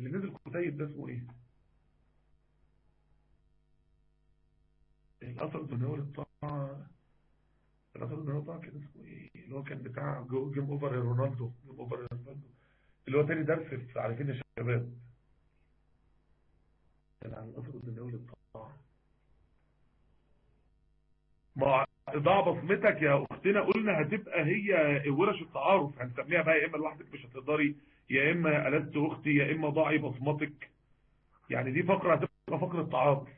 اللي نزل كتيب ده اسمه إيه؟ الأثر الدنيوي للطاعه الأثر الدنيوي للطاعه كان اسمه إيه؟ اللي هو كان بتاع جيم أوفر رونالدو جيم أوفر رونالدو. اللي هو تاني درس في عارفين يا شباب كان عن الأثر الدنيوي للطاعه ما ضع بصمتك يا أختنا. قلنا هتبقى هي ورش التعارف. هنسميها بقى يا إما لوحدك مش هتقدري يا إما ألست أختي يا إما ضعي بصمتك. يعني دي فقرة هتبقى فقرة تعارف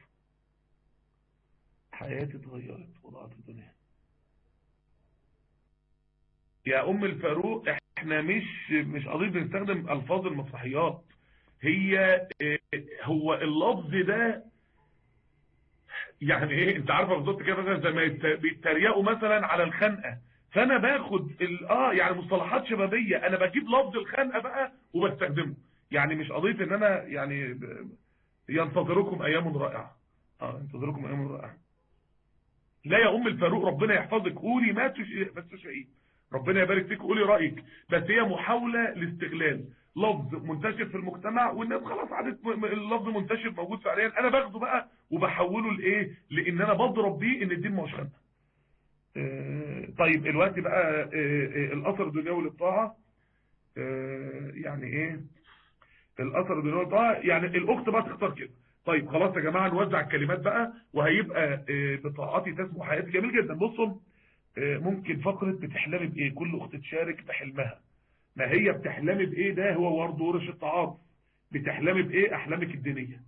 حياتي اتغيرت وضعت الدنيا. يا أم الفاروق إحنا مش مش قضية بنستخدم ألفاظ المسرحيات. هي آه، هو اللفظ ده يعني إيه؟ أنت عارفة بالظبط كده مثلا زي ما يت- بيتريقوا مثلا على الخنقة. فانا باخد آه يعني مصطلحات شبابية. أنا بجيب لفظ الخنقه بقى وبستخدمه. يعني مش قضية إن أنا يعني ينتظركم أيام رائعة. آه ينتظركم أيام رائعة. لا يا أم الفاروق ربنا يحفظك. قولي ما تشاءين ربنا يبارك فيك. قولي رأيك. بس هي محاولة لاستغلال. لفظ منتشر في المجتمع والناس خلاص عادت اللفظ منتشر موجود فعليا. أنا باخده بقى وبحوله لإيه؟ لإن أنا بضرب بيه إن الدين ما هوش آه، طيب الوقت بقى آه، آه، الأثر الدنيوي للطاعة آه، يعني إيه؟ الأثر الدنيوي للطاعة يعني الأخت بقى تختار كده. طيب خلاص يا جماعة نوزع الكلمات بقى وهيبقى آه، بطاعتي تسمو حياتي جميل جدا. بصوا آه، ممكن فقرة بتحلمي بإيه؟ كل أخت تشارك بحلمها. ما هي بتحلمي بإيه؟ ده هو برضه ورش التعارف بتحلمي بإيه؟ أحلامك الدينية.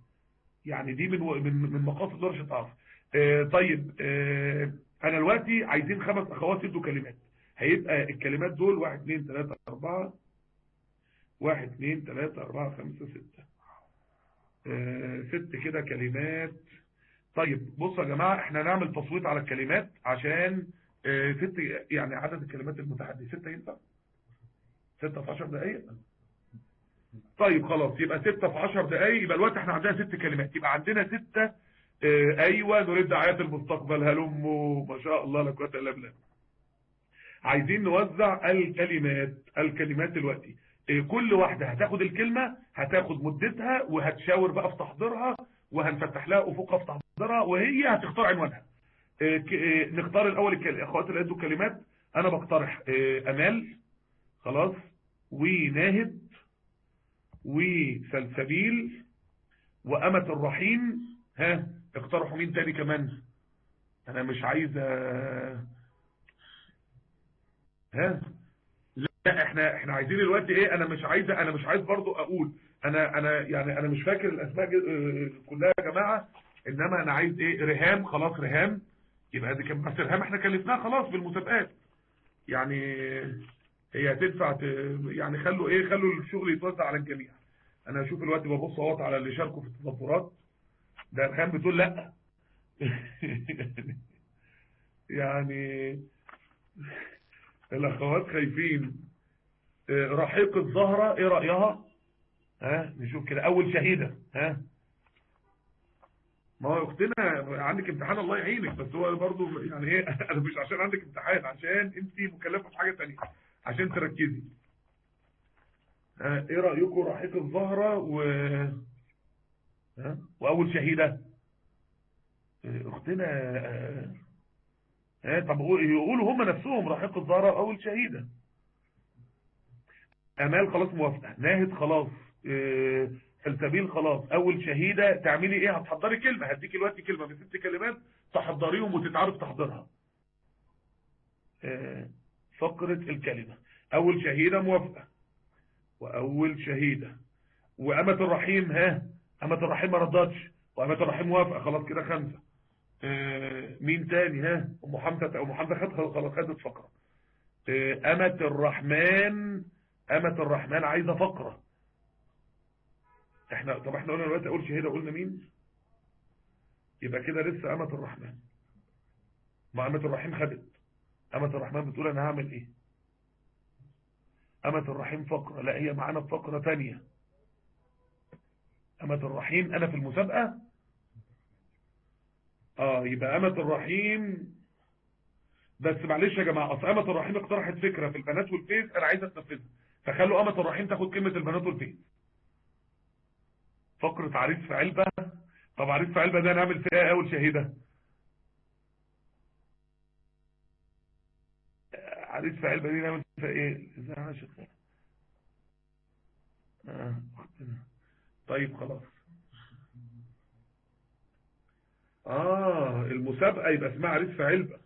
يعني دي من من من مقاصد ورش التعارف آه، طيب آه، أنا دلوقتي عايزين خمس أخوات يدوا كلمات. هيبقى الكلمات دول 1 2 3 4 1 2 3 4 5 6 ست كده كلمات. طيب بصوا يا جماعة إحنا هنعمل تصويت على الكلمات عشان آه، ست يعني عدد الكلمات المتحدية ستة ينفع؟ ستة في 10 دقايق؟ طيب خلاص. يبقى ستة في 10 دقايق. يبقى الوقت إحنا عندنا ست كلمات. يبقى عندنا ستة آه أيوه نريد دعايات المستقبل. هلموا ما شاء الله لا قوة إلا بالله. عايزين نوزع الكلمات الكلمات دلوقتي. آه كل واحدة هتاخد الكلمة هتاخد مدتها وهتشاور بقى في تحضيرها وهنفتح لها افقها في تحضيرها وهي هتختار عنوانها. آه نختار الأول الاخوات اللي ادوا الكلمات. أنا بقترح أمال. خلاص. وناهد. وسلسبيل. وأمة الرحيم. ها. اقترحوا مين تاني كمان؟ أنا مش عايز آه، ها؟ لا إحنا إحنا عايزين الوقت إيه؟ أنا مش عايز أنا مش عايز برضو أقول أنا أنا يعني أنا مش فاكر الأسماء آه، كلها يا جماعة إنما أنا عايز إيه؟ ريهام خلاص ريهام. يبقى دي كان بس ريهام إحنا كلفناها خلاص بالمسابقات يعني هي هتدفع. يعني خلوا إيه؟ خلوا الشغل يتوزع على الجميع. أنا هشوف الوقت ببص أهوت على اللي شاركوا في التظاهرات ده ريهام بتقول لا. يعني الأخوات خايفين. آه، رحيقة زهرة إيه رأيها؟ ها نشوف كده. أول شهيدة ها. ما هو أختنا عندك امتحان الله يعينك. بس هو برضو يعني إيه أنا مش عشان عندك امتحان عشان انت مكلفة في حاجة تانية عشان تركزي. إيه رأيكم رحيق الزهرة و ها؟ وأول شهيدة. ها؟ طب يقولوا هم نفسهم رحيق الزهرة اول شهيدة. أمال خلاص موافقة. ناهد خلاص. آه، سلسبيل خلاص. أول شهيدة تعملي إيه؟ هتحضري كلمة. هديكي دلوقتي كلمة بست كلمات تحضريهم وتتعرف تحضيرها آه، فقرة الكلمة. أول شهيدة موافقة. وأول شهيدة. وأمة الرحيم ها؟ امه الرحيم ما ردتش وامه الرحيم موافقه خلاص كده خمسة. آه، مين تاني؟ ها أم حمزة أم حمزة خدت خلاص خدت فقرة. آه، أمة الرحمن أمة الرحمن عايزة فقرة. إحنا طب إحنا قلنا دلوقتي اول شهيدة قلنا مين؟ يبقى كده لسه أمة الرحمن. ما أمة الرحيم خدت. أمة الرحمن بتقول أنا هعمل إيه؟ أمة الرحيم فقرة لا هي معانا فقرة تانية. أمة الرحيم أنا في المسابقة. آه يبقى أمة الرحيم. بس معلش يا جماعة أصل أمة الرحيم اقترحت فكرة في البنات والفيس أنا عايزة تنفذها. فخلوا أمة الرحيم تاخد كلمة البنات والفيس. فقرة عريس في علبة. طب عريس في علبة ده نعمل فيها إيه أول شهيدة؟ عريس في علبة دي نعمل فيها إيه؟ إزاي أنا شغال آه، أختنا. طيب خلاص. آه المسابقة يبقى اسمها عريس في علبة.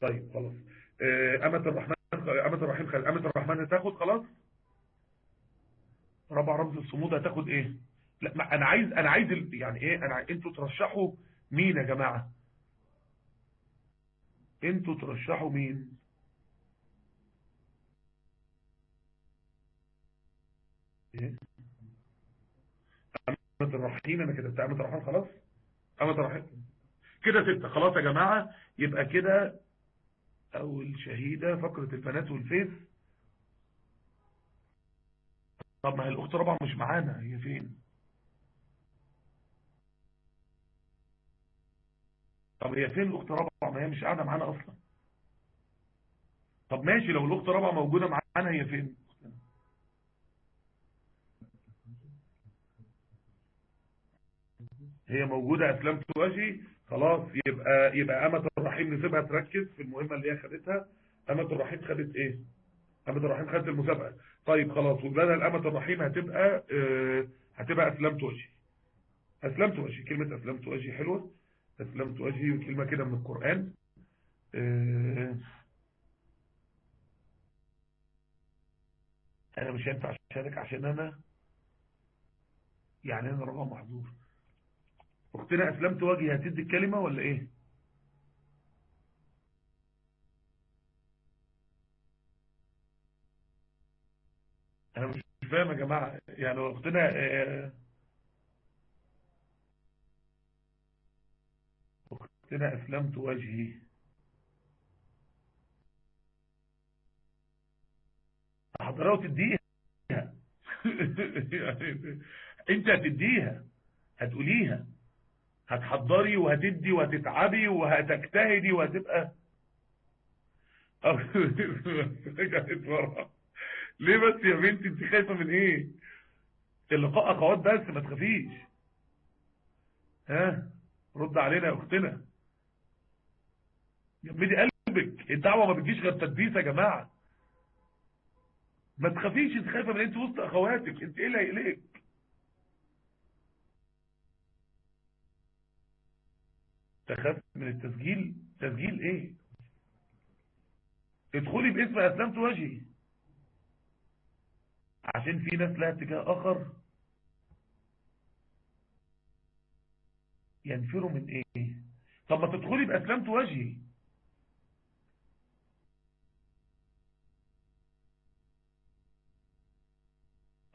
طيب خلاص. آه، أمة الرحمن أمة الرحيم خل... أمة الرحمن هتاخد خلاص؟ ربع رمز الصمود هتاخد إيه؟ لا ما أنا عايز أنا عايز. يعني إيه؟ أنا عايز... أنتوا ترشحوا مين يا جماعة؟ أنتوا ترشحوا مين؟ إيه؟ الرحيم أنا كده بتاع أمة الرحمن خلاص. أمة الرحيم. كده ستة خلاص يا جماعة يبقى كده أول شهيدة فقرة البنات والفيس. طب ما هي الأخت رابعة مش معانا هي فين؟ طب هي فين الأخت رابعه ما هي مش قاعدة معانا أصلا. طب ماشي لو الأخت رابعه موجودة معانا هي فين؟ هي موجودة أسلمت وجهي خلاص يبقى يبقى أمة الرحيم نسيبها تركز في المهمة اللي هي خدتها. أمة الرحيم خدت إيه؟ أمة الرحيم خدت المسابقة. طيب خلاص وبدل أمة الرحيم هتبقى آه هتبقى أسلمت وجهي. أسلمت وجهي كلمة أسلمت وجهي حلوة. أسلمت وجهي كلمة كده من القرآن. آه أنا مش هينفع أشارك عشان أنا يعني أنا رقم محظور. أختنا أسلمت وجهي هتدي الكلمة ولا إيه؟ أنا مش فاهم يا جماعة يعني أختنا أختنا أسلمت وجهي. احضرها وتديها يعني أنت هتديها هتقوليها. هتحضري وهتدي وهتتعبي وهتجتهدي وهتبقى ليه بس يا بنتي؟ انت خايفة من إيه؟ اللقاء اخوات بس ما تخافيش. ها؟ رد علينا يا أختنا. جمدي قلبك. الدعوة ما بتجيش غير تدبيس يا جماعة. ما تخافيش انت خايفة من انت وسط أخواتك. انت إيه اللي هيقلقك؟ تخاف من التسجيل تسجيل إيه؟ ادخلي باسم أسلمت وجهي. عشان في ناس لها اتجاه آخر. ينفروا من إيه؟ طب ما تدخلي بأسلمت وجهي.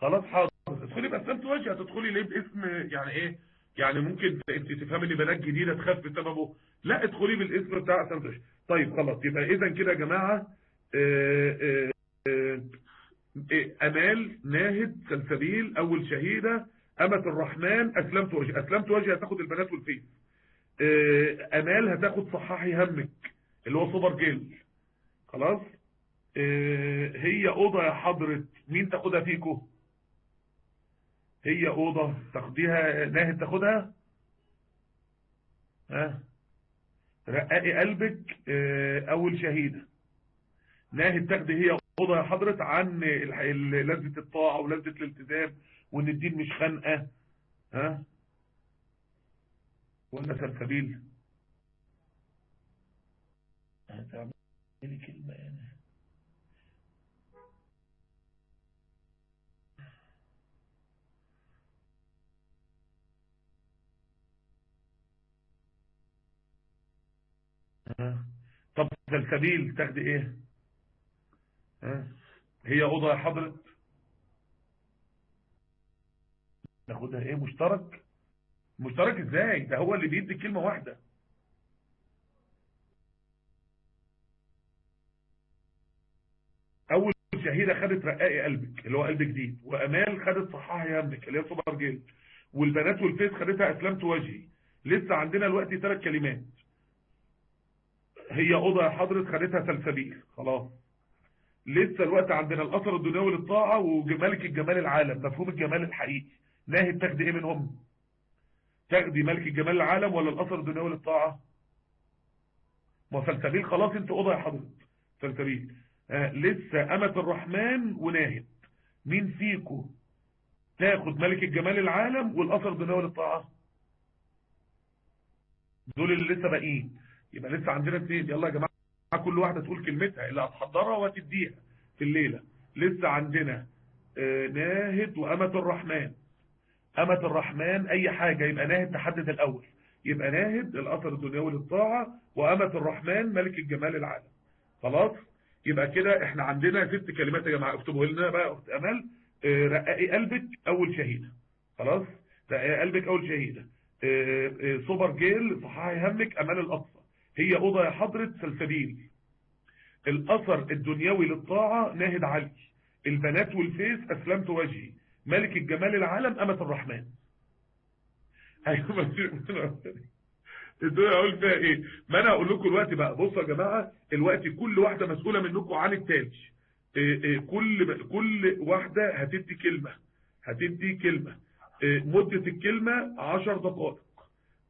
خلاص حاضر. ادخلي بأسلمت وجهي. هتدخلي ليه باسم يعني إيه؟ يعني ممكن انت تفهمي ان بنات جديدة تخاف بسببه. لا ادخلي بالاسم بتاع وجهي طيب خلاص. يبقى اذا كده يا جماعة آه آه آه آمال ناهد سلسبيل أول شهيدة أمة الرحمن أسلمت وجهي أسلمت وجهي هتاخد البنات والفيس. آمال هتاخد صححي همك اللي هو سوبر جيل. خلاص؟ هي أوضة يا حضرة مين تاخدها فيكم هي أوضة تاخديها ناهد تاخدها؟ ها؟ رققي قلبك أول شهيدة. ناهد تاخدي هي أوضة يا حضرة عن لذه الطاعة ولذه الالتزام وإن الدين مش خنقه ها؟ ولا سلسبيل هتعملي كلمة يعني. طب سلسبيل تاخدي إيه؟ ها هي أوضة يا حضرة ناخدها إيه؟ مشترك. مشترك إزاي؟ ده هو اللي بيدي كلمة واحدة. أول شهيدة خدت رقاقي قلبك اللي هو قلب جديد وأمال خدت صحاحي همك اللي هي سوبر جيل. والبنات والفيس خدتها أسلمت وجهي. لسه عندنا الوقت ثلاث كلمات. هي اوضه يا حضرة خدتها سلسبيل. خلاص. لسه الوقت عندنا. الأثر الدنيوي للطاعة وملك الجمال العالم. مفهوم الجمال الحقيقي. ناهد تاخدي إيه منهم تاخدي ملك الجمال العالم ولا الأثر الدنيوي للطاعة؟ ما سلسبيل خلاص أنت اوضه يا حضرة سلسبيل. آه لسه أمة الرحمن وناهد مين فيكم تاخد ملك الجمال العالم والأثر الدنيوي للطاعة؟ دول اللي لسه باقيين. يبقى لسه عندنا اثنين يلا يا جماعة كل واحدة تقول كلمتها اللي هتحضرها وهتديها في الليلة. لسه عندنا آه ناهد وأمة الرحمن. أمة الرحمن أي حاجة يبقى ناهد تحدد الأول. يبقى ناهد الأثر الدنيوي للطاعة وأمة الرحمن ملك الجمال العالم. خلاص؟ يبقى كده إحنا عندنا ست كلمات يا جماعة. اكتبوا لنا بقى أخت أمل. آه رققي قلبك أول شهيدة. خلاص؟ رققي قلبك أول شهيدة. آه سوبر جيل صحاحي همك أمان الأقصى. هي اوضه يا حضرة سلسبيل. الأثر الدنيوي للطاعة ناهد علي. البنات والفيس أسلمت وجهي. ملك الجمال العالم أمة الرحمن. أيوه الدنيا أقول فيها إيه؟ ما أنا هقول لكم الوقت بقى. بصوا يا جماعة الوقت كل واحدة مسؤولة منكم عن التاني إيه إيه كل كل واحدة هتدي كلمة. هتدي كلمة. إيه مدة الكلمة 10 دقائق.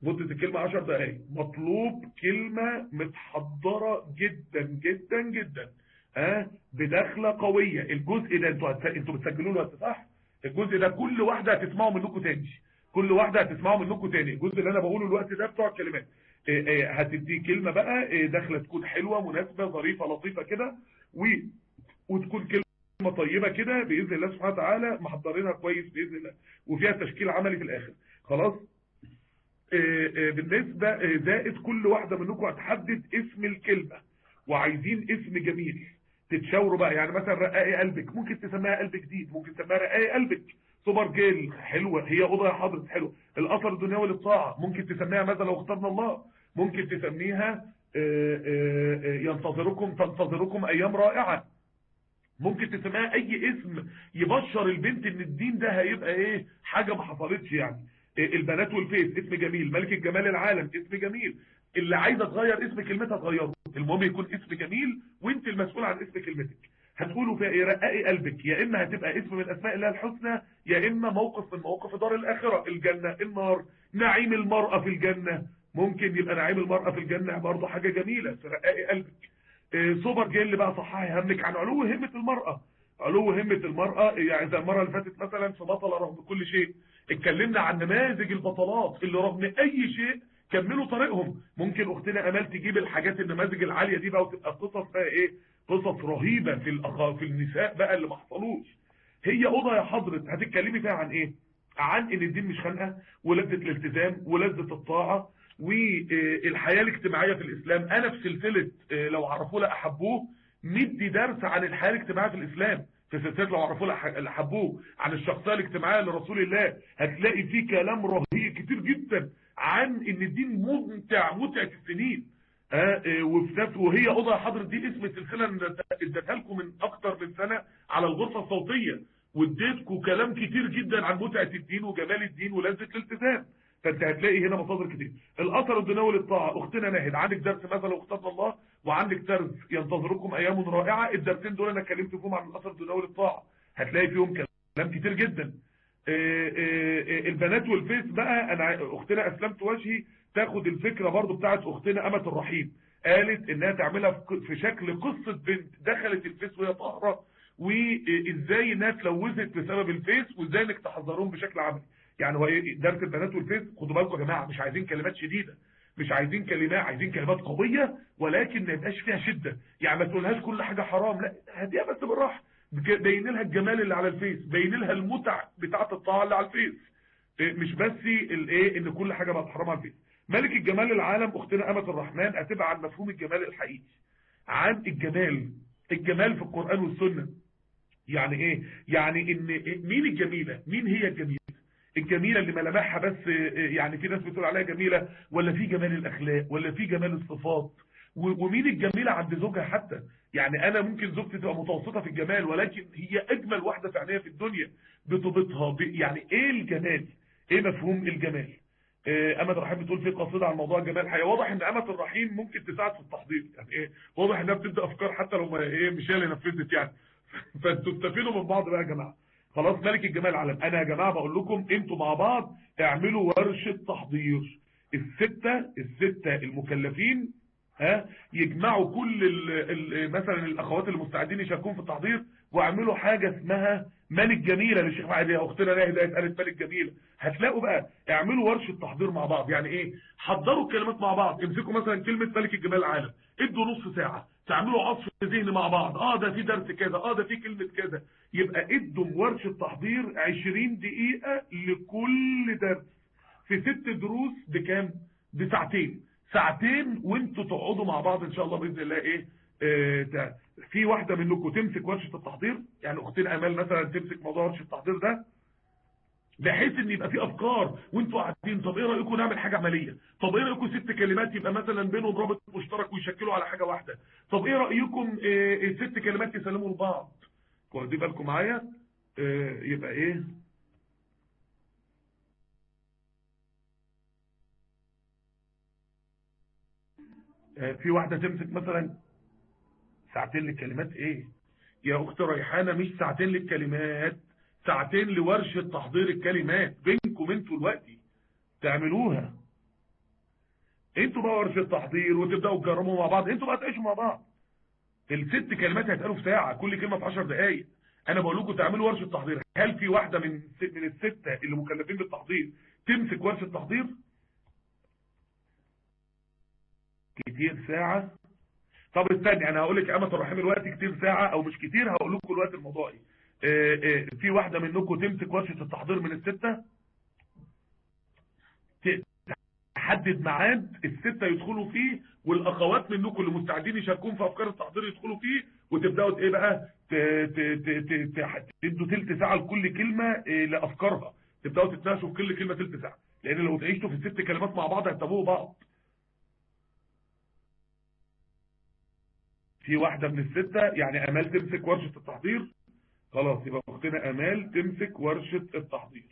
مدة الكلمة 10 دقائق مطلوب كلمة متحضرة جدا جدا جدا. ها؟ أه؟ بدخلة قوية. الجزء ده أنتوا. أنتوا بتسجلوه الوقت صح؟ الجزء ده كل واحدة هتسمعه منكم تاني. كل واحدة هتسمعه منكم تاني. الجزء اللي أنا بقوله الوقت ده بتوع الكلمات. إيه إيه هتدي كلمة بقى. إيه داخله تكون حلوة مناسبة ظريفة لطيفة كده. و... وتكون كلمة طيبة كده بإذن الله سبحانه وتعالى محضرينها كويس بإذن الله. وفيها تشكيل عملي في الآخر. خلاص؟ بالنسبة زائد كل واحدة منكم هتحدد اسم الكلمة. وعايزين اسم جميل. تتشاوروا بقى. يعني مثلا رقاقي قلبك. ممكن تسميها قلب جديد ممكن تسميها رقاقي قلبك. سوبر جيل. حلوة. هي أوضة يا حضرتك حلوة الأثر الدنيوي للطاعة. ممكن تسميها ماذا لو اخترنا الله؟ ممكن تسميها ينتظركم تنتظركم أيام رائعة. ممكن تسميها أي اسم يبشر البنت إن الدين ده هيبقى إيه؟ حاجة ما حصلتش يعني. البنات والفيس اسم جميل. ملك الجمال العالم اسم جميل. اللي عايزة تغير اسم كلمتها تغيره. المهم يكون اسم جميل وانت المسؤول عن اسم كلمتك. هتقولوا فيها إيه؟ رققي قلبك. يا إما هتبقى اسم من أسماء الله الحسنى يا إما موقف من مواقف دار الآخرة. الجنة النار نعيم المرأة في الجنة. ممكن يبقى نعيم المرأة في الجنة برضه حاجة جميلة في رققي قلبك. إيه سوبر جيل بقى صححي همك عن علو همه المرأة. علو همه المرأة يعني زي المرة اللي فاتت مثلا في بطله رغم كل شيء. اتكلمنا عن نماذج البطلات اللي رغم أي شيء كملوا طريقهم. ممكن أختنا أمال تجيب الحاجات النماذج العالية دي بقى وتبقى قصص بقى إيه؟ قصص رهيبة في. في النساء بقى اللي ما حصلوش. هي أوضة يا حضرة هتتكلمي فيها عن إيه؟ عن إن الدين مش خانقة ولذة الالتزام ولذة الطاعة والحياة الاجتماعية في الإسلام. أنا في سلسلة لو عرفوه لا أحبوه مدي درس عن الحياة الاجتماعية في الإسلام. في سلسله لو عرفوه لا احبوه عن الشخصية الاجتماعية لرسول الله هتلاقي فيه كلام رهيب كتير جدا عن إن الدين ممتع متعه السنين. آه وفي نفس وهي اوضه حضرة دي اسم السلسله اديتها لكم من أكتر من سنة على الغرفة الصوتية واديتكم كلام كتير جدا عن متعة الدين وجمال الدين ولذة الالتزام. فانت هتلاقي هنا مصادر كتير. الأثر الدنيوي للطاعة. أختنا ناهد عندك درس مثلا واخترنا الله وعندك درس ينتظركم أيام رائعة. الدرسين دول أنا اتكلمت فيهم عن الأثر الدنيوي للطاعة. هتلاقي فيهم كلام كتير جدا. آه آه البنات والفيس بقى أنا أختنا أسلمت وجهي. تاخد الفكرة برضو بتاعت أختنا أمة الرحيم. قالت إنها تعملها في شكل قصة بنت دخلت الفيس وهي طاهرة وإزاي إنها اتلوثت بسبب الفيس وإزاي إنك تحذرهم بشكل عملي. يعني هو درس البنات والفيس خدوا بالكم يا جماعة مش عايزين كلمات شديدة مش عايزين كلمات عايزين كلمات قوية ولكن ما يبقاش فيها شدة. يعني ما تقولهاش كل حاجة حرام لا هديها بس بالراحة. بين لها الجمال اللي على الفيس بين لها المتع بتاعت الطاعة اللي على الفيس. مش بس الإيه إن كل حاجة بقت حرام على الفيس. ملك الجمال العالم أختنا آمة الرحمن هتبقى عن مفهوم الجمال الحقيقي. عن الجمال الجمال في القرآن والسنة. يعني إيه؟ يعني إن مين الجميلة؟ مين هي الجميلة؟ الجميلة اللي ملامحها بس يعني في ناس بتقول عليها جميلة ولا في جمال الأخلاق ولا في جمال الصفات؟ ومين الجميلة عند زوجها حتى؟ يعني أنا ممكن زوجتي تبقى متوسطة في الجمال ولكن هي أجمل واحدة في عينيها في الدنيا بطبطها يعني إيه الجمال؟ إيه مفهوم الجمال؟ أمة الرحيم بتقول في قصيدة عن موضوع الجمال الحقيقة واضح إن أمة الرحيم ممكن تساعد في التحضير. يعني إيه؟ واضح إنها بتبدأ أفكار حتى لو ما إيه مش هي اللي نفذت يعني. فأنتوا استفيدوا من بعض بقى يا جماعة. خلاص ملك الجمال علم أنا يا جماعة بقول لكم أنتوا مع بعض اعملوا ورشة تحضير. الستة الستة المكلفين ها يجمعوا كل ال ال مثلا الأخوات المستعدين يشاركون في التحضير واعملوا حاجة اسمها ملك جميلة للشيخ معدي أختنا ناهده قالت ملك جميله هتلاقوا بقى اعملوا ورشة تحضير مع بعض. يعني إيه؟ حضروا الكلمات مع بعض. امسكوا مثلا كلمة ملك الجمال العالم. ادوا نص ساعة. تعملوا عصف ذهني مع بعض. آه ده في درس كذا آه ده في كلمة كذا. يبقى ادوا ورشة تحضير 20 دقيقة لكل درس. في ست دروس بكام؟ بساعتين. ساعتين وانتوا تقعدوا مع بعض إن شاء الله بإذن الله إيه؟ آه في واحدة منكم تمسك ورشة التحضير؟ يعني اختنا آمال مثلا تمسك موضوع ورشة التحضير ده؟ بحيث إن يبقى في أفكار وإنتوا قاعدين. طب إيه رأيكم نعمل حاجة عملية؟ طب إيه رأيكم ست كلمات يبقى مثلا بينهم رابط مشترك ويشكلوا على حاجة واحدة؟ طب إيه رأيكم آه ست كلمات يسلموا لبعض؟ واخدين بالكم معايا؟ آه يبقى إيه؟ آه، في واحدة تمسك مثلا ساعتين للكلمات إيه؟ يا اخت ريحانة مش ساعتين للكلمات. ساعتين لورشة تحضير الكلمات بينكم أنتوا دلوقتي. تعملوها. أنتوا بقى ورشة تحضير وتبدأوا تجربوا مع بعض. أنتوا بقى تعيشوا مع بعض. الست كلمات هيتقالوا في ساعة كل كلمة في 10 دقايق. أنا بقول لكم تعملوا ورشة تحضير. هل في واحدة من من الستة اللي مكلفين بالتحضير تمسك ورشة تحضير؟ كتير ساعة. طب استني أنا هقول لك أمة الرحيم الوقت كتير ساعة أو مش كتير هقول لكم الوقت الموضوع آه في واحدة منكم تمسك ورشة التحضير من الستة؟ تحدد ميعاد الستة يدخلوا فيه والأخوات منكم اللي مستعدين يشاركون في أفكار التحضير يدخلوا فيه وتبدأوا إيه بقى؟ تدوا تلت ساعة لكل كلمة آه لأفكارها. تبدأوا تتناقشوا في كل كلمة تلت ساعة. لأن لو تعيشتوا في الست كلمات مع بعض هتتابعوا بعض. في واحدة من الستة يعني أمال تمسك ورشة التحضير؟ خلاص يبقى أختنا آمال تمسك ورشة التحضير.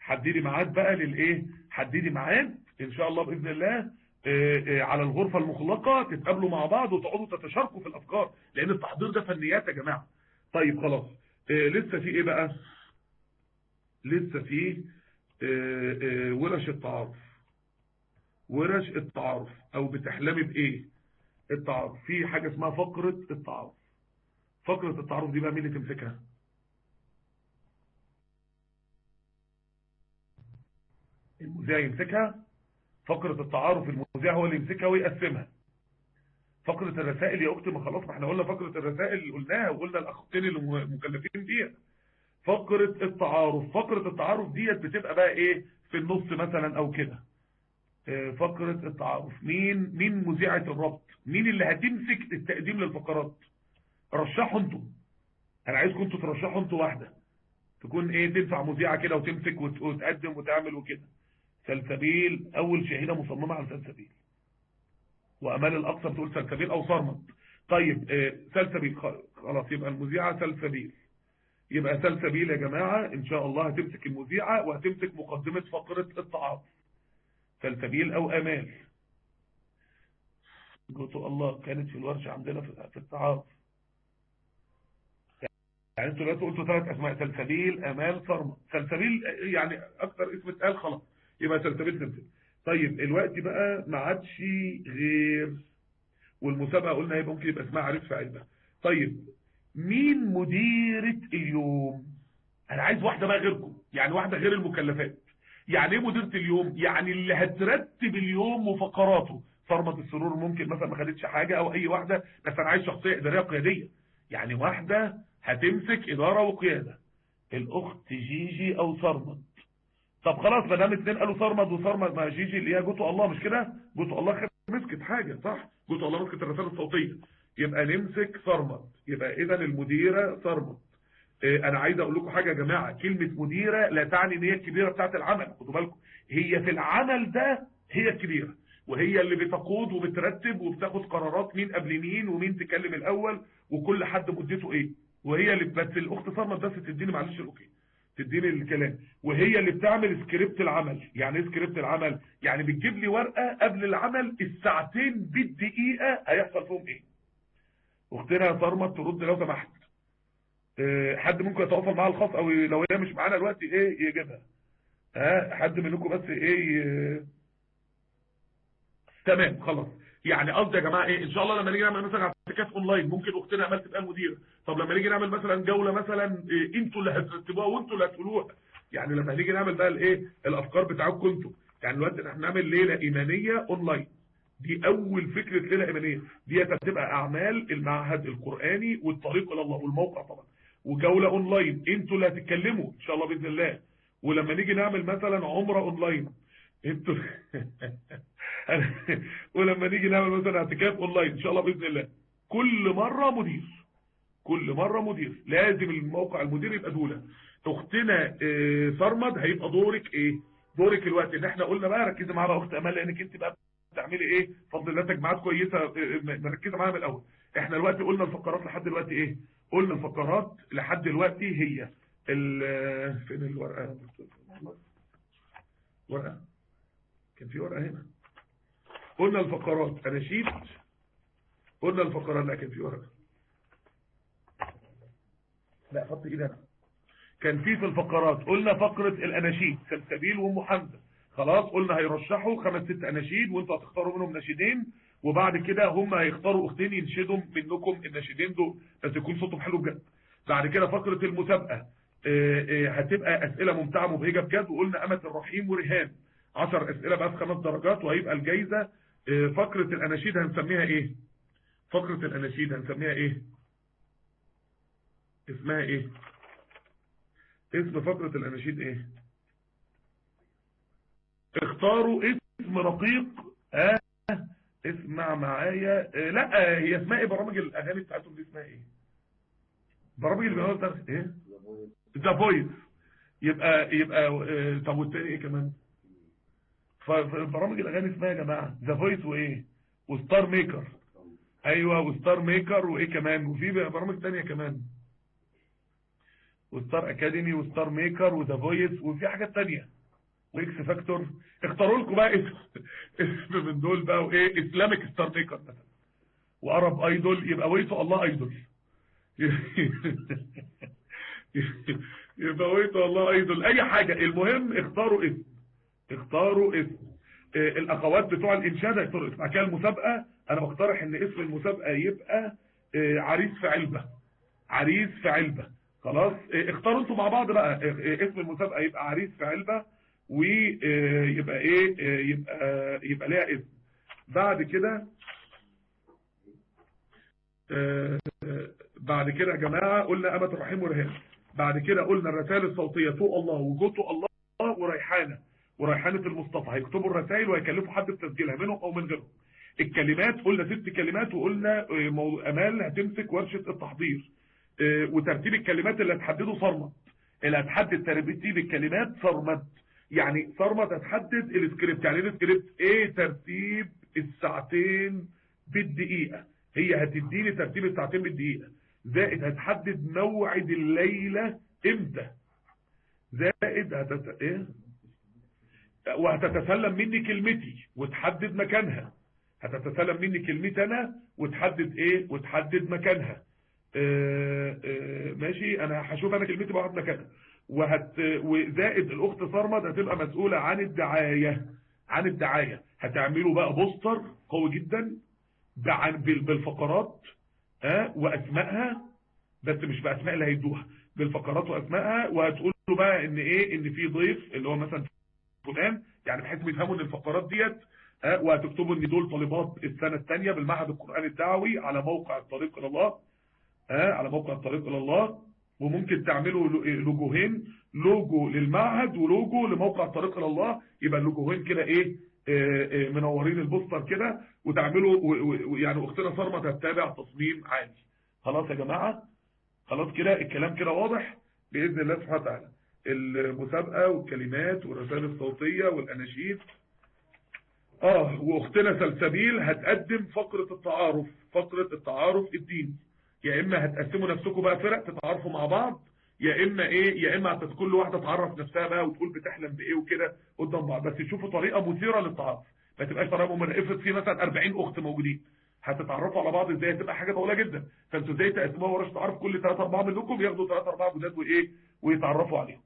حددي ميعاد بقى للإيه؟ حددي ميعاد إن شاء الله بإذن الله آآ آآ على الغرفة المغلقة تتقابلوا مع بعض وتقعدوا تتشاركوا في الأفكار لأن التحضير ده فنيات يا جماعة. طيب خلاص لسه في إيه بقى؟ لسه في ورش التعارف. ورش التعارف أو بتحلمي بإيه؟ التعارف. في حاجة اسمها فقرة التعارف. فقرة التعارف دي بقى مين اللي تمسكها؟ المذيع يمسكها. فقرة التعارف المذيع هو اللي يمسكها ويقسمها. فقرة الرسائل يا أختي ما خلاص ما إحنا قلنا فقرة الرسائل اللي قلناها وقلنا الاخوتين مكلفين بيها فقرة التعارف. فقرة التعارف ديت بتبقى بقى إيه؟ في النص مثلا أو كده. فقرة التعارف. مين؟ مين مذيعة الربط؟ مين اللي هتمسك التقديم للفقرات؟ رشحوا أنتوا. أنا عايزكم أنتوا ترشحوا أنتوا واحدة. تكون إيه تنفع مذيعة كده وتمسك وتقدم وتعمل وكده. سلسبيل أول شهيدة مصممة على سلسبيل. وأمال الاقصى بتقول سلسبيل أو صرمت طيب آه سلسبيل خلاص يبقى المذيعة سلسبيل. يبقى سلسبيل يا جماعة إن شاء الله هتمسك المذيعة وهتمسك مقدمة فقرة التعاطف سلسبيل أو أمال. قلت الله كانت في الورشة عندنا في التعاطف يعني أنتوا دلوقتي قلتوا ثلاث أسماء سلسبيل آمال صرمة سلسبيل يعني أكتر اسم اتقال خلاص. يبقى سلسبيل سلسبيل. طيب الوقت بقى ما عادش غير والمسابقة قلنا هيبقى ممكن يبقى اسمها في علبة طيب مين مديرة اليوم؟ أنا عايز واحدة بقى غيركم يعني واحدة غير المكلفات. يعني إيه مديرة اليوم؟ يعني اللي هترتب اليوم وفقراته صرمة السرور ممكن مثلا ما خدتش حاجة أو أي واحدة بس أنا عايز شخصية إدارية قيادية. يعني واحدة هتمسك إدارة وقيادة. الأخت جيجي أو صرمد طب خلاص ما دام اتنين قالوا صرمد وصرمد ما جيجي اللي هي جوتو الله مش كده؟ جوتو الله مسكت حاجة صح؟ جوتو الله مسكت الرسالة الصوتية. يبقى نمسك صرمد يبقى اذا المديرة صرمد آه أنا عايز أقول لكم حاجة يا جماعة. كلمة مديرة لا تعني إن هي الكبيرة بتاعت العمل. خدوا بالكم. هي في العمل ده هي الكبيرة. وهي اللي بتقود وبترتب وبتاخد قرارات مين قبل مين ومين تكلم الأول وكل حد مدته إيه؟ وهي اللي بس الأخت صرمت بس تديني معلش ال okay تديني الكلام. وهي اللي بتعمل سكريبت العمل. يعني إيه سكريبت العمل؟ يعني بتجيب لي ورقة قبل العمل الساعتين بالدقيقة هيحصل فيهم إيه. أختنا صرمت ترد لو سمحت. أه حد ممكن يتواصل معاها الخاص أو لو هي مش معانا دلوقتي إيه يجيبها؟ ها؟ حد منكم بس إيه آه تمام خلاص. يعني قصدي يا جماعة إيه إن شاء الله لما نيجي نعمل مثلا اعتكاف اونلاين ممكن اختنا امال تبقى المديره طب لما نيجي نعمل مثلا جولة مثلا إيه أنتوا اللي هترتبوها وانتوا اللي هتقولوها. يعني لما نيجي نعمل بقى الايه الافكار بتاعكم أنتوا. يعني دلوقتي إحنا هنعمل ليلة إيمانية اونلاين. دي أول فكرة ليلة إيمانية. دي هتبقى أعمال المعهد القرآني والطريق إلى الله والموقع طبعا. وجولة أونلاين. أنتوا اللي هتتكلموا إن شاء الله بإذن الله. ولما نيجي نعمل مثلا عمرة أونلاين. أنتوا ولما نيجي نعمل مثلا اعتكاف أونلاين إن شاء الله بإذن الله. كل مرة مدير. كل مرة مدير. لازم الموقع المدير يبقى دولة. أختنا آه صرمد هيبقى دورك إيه؟ دورك الوقت. إن إحنا قلنا بقى ركزي معانا اخت أمال لأنك أنت بقى بتعملي إيه؟ فضل الله تجمعات كويسة آه مركزة معانا من الأول. إحنا دلوقتي قلنا الفقرات لحد دلوقتي إيه؟ قلنا الفقرات لحد دلوقتي هي فين الورقة؟ ورقة. كان في ورقة هنا. قلنا الفقرات. اناشيد قلنا الفقرات لا كان في ورقه لا حط إيدي أنا. كان في في الفقرات قلنا فقرة الأناشيد سلسبيل وام حمزة خلاص قلنا هيرشحوا خمس ست أناشيد وانتوا هتختاروا منهم ناشدين وبعد كده هم هيختاروا أختين ينشدوا منكم الناشدين دول. بس يكون صوتهم حلو بجد. بعد كده فقرة المسابقة. آه، آه، هتبقى أسئلة ممتعة مبهجة بجد وقلنا أمة الرحيم ورهان. 10 أسئلة بقى في خمس درجات وهيبقى الجايزة. آه، فقرة الأناشيد هنسميها إيه؟ فقرة الأناشيد هنسميها إيه؟ اسمها إيه؟ اسم فقرة الأناشيد إيه؟ اختاروا اسم رقيق. آه اسمع معايا. آه لا هي اسمها إيه؟ برامج الأغاني بتاعتهم دي اسمها إيه؟ برامج اللي بيقولوا إيه؟ The Voice يبقى يبقى آه طب والتاني إيه كمان؟ فبرامج الأغاني اسمها يا جماعة The Voice وإيه؟ و Star Maker أيوه و Star Maker وإيه كمان؟ وفي برامج تانية كمان. و Star Academy و Star Maker و The Voice وفي حاجات تانية. و X Factor. اختاروا لكم بقى اسم اسم من دول بقى وإيه؟ اسلامك Star Maker مثلا. و Arab Idol يبقى ويتو الله Idol. يبقى ويتو الله Idol. أي حاجة. المهم اختاروا اسم. اختاروا اسم. آه، الأخوات بتوع الانشاد هيختاروا اسم. بعد كده المسابقة أنا بقترح إن اسم المسابقة يبقى آه، عريس في علبة. عريس في علبة. خلاص؟ آه، اختاروا أنتوا مع بعض بقى. آه، اسم المسابقة يبقى عريس في علبة ويبقى إيه؟ يبقى يبقى ليها اسم. بعد كده بعد كده يا جماعة قلنا أمة الرحيم ورهان بعد كده قلنا الرسائل الصوتية تو الله وجوتو الله وريحانة. وريحانة المصطفى. هيكتبوا الرسائل وهيكلفوا حد بتسجيلها منهم أو من غيرهم. الكلمات قلنا ست كلمات وقلنا موضوع آمال هتمسك ورشة التحضير. آه، وترتيب الكلمات اللي هتحدده صرمت. اللي هتحدد ترتيب الكلمات صرمت. يعني صرمت هتحدد السكريبت. يعني إيه السكريبت؟ إيه ترتيب الساعتين بالدقيقة؟ هي هتديني ترتيب الساعتين بالدقيقة. زائد هتحدد موعد الليلة إمتى. زائد هتت... إيه؟ وهتتسلم مني كلمتي وتحدد مكانها. هتتسلم مني كلمتي أنا وتحدد إيه؟ وتحدد مكانها. آه آه ماشي؟ أنا هشوف أنا كلمتي بقعد مكانها. وهت وزائد الأخت صرمد هتبقى مسؤولة عن الدعاية. عن الدعاية. هتعملوا بقى بوستر قوي جدا بالفقرات ها وأسمائها. بس مش بأسماء اللي هيدوها. بالفقرات وأسمائها. وهتقولوا بقى إن إيه؟ إن في ضيف اللي هو مثلا فلان. يعني بحيث يفهموا إن الفقرات ديت وهتكتبوا إن دول طالبات السنة الثانية بالمعهد القرآني الدعوي على موقع الطريق إلى الله. ها على موقع الطريق إلى الله. وممكن تعملوا لو- لوجوهين. لوجو للمعهد ولوجو لموقع الطريق إلى الله. يبقى اللوجوهين كده إيه آه، آه، منورين البوستر كده. وتعملوا يعني أختنا صرمة هتتابع تصميم عالي خلاص يا جماعة؟ خلاص كده؟ الكلام كده واضح؟ بإذن الله سبحانه وتعالى. المسابقة والكلمات والرسائل الصوتية والأناشيد آه وأختنا سلسبيل هتقدم فقرة التعارف فقرة التعارف الديني يا إما هتقسموا نفسكم بقى فرق تتعارفوا مع بعض يا إما إيه يا إما كل واحدة تعرف نفسها بقى وتقول بتحلم بإيه وكده قدام بعض. بس تشوفوا طريقة مثيرة للتعارف. ما تبقاش طريقة ممره افرض في مثلا 40 أخت موجودين. هتتعرفوا على بعض إزاي؟ هتبقى حاجة طويلة جدا. فأنتوا إزاي تقسموها ورش تعارف؟ كل 3 4 منكم ياخدوا 3 4 جداد وإيه ويتعرفوا عليهم.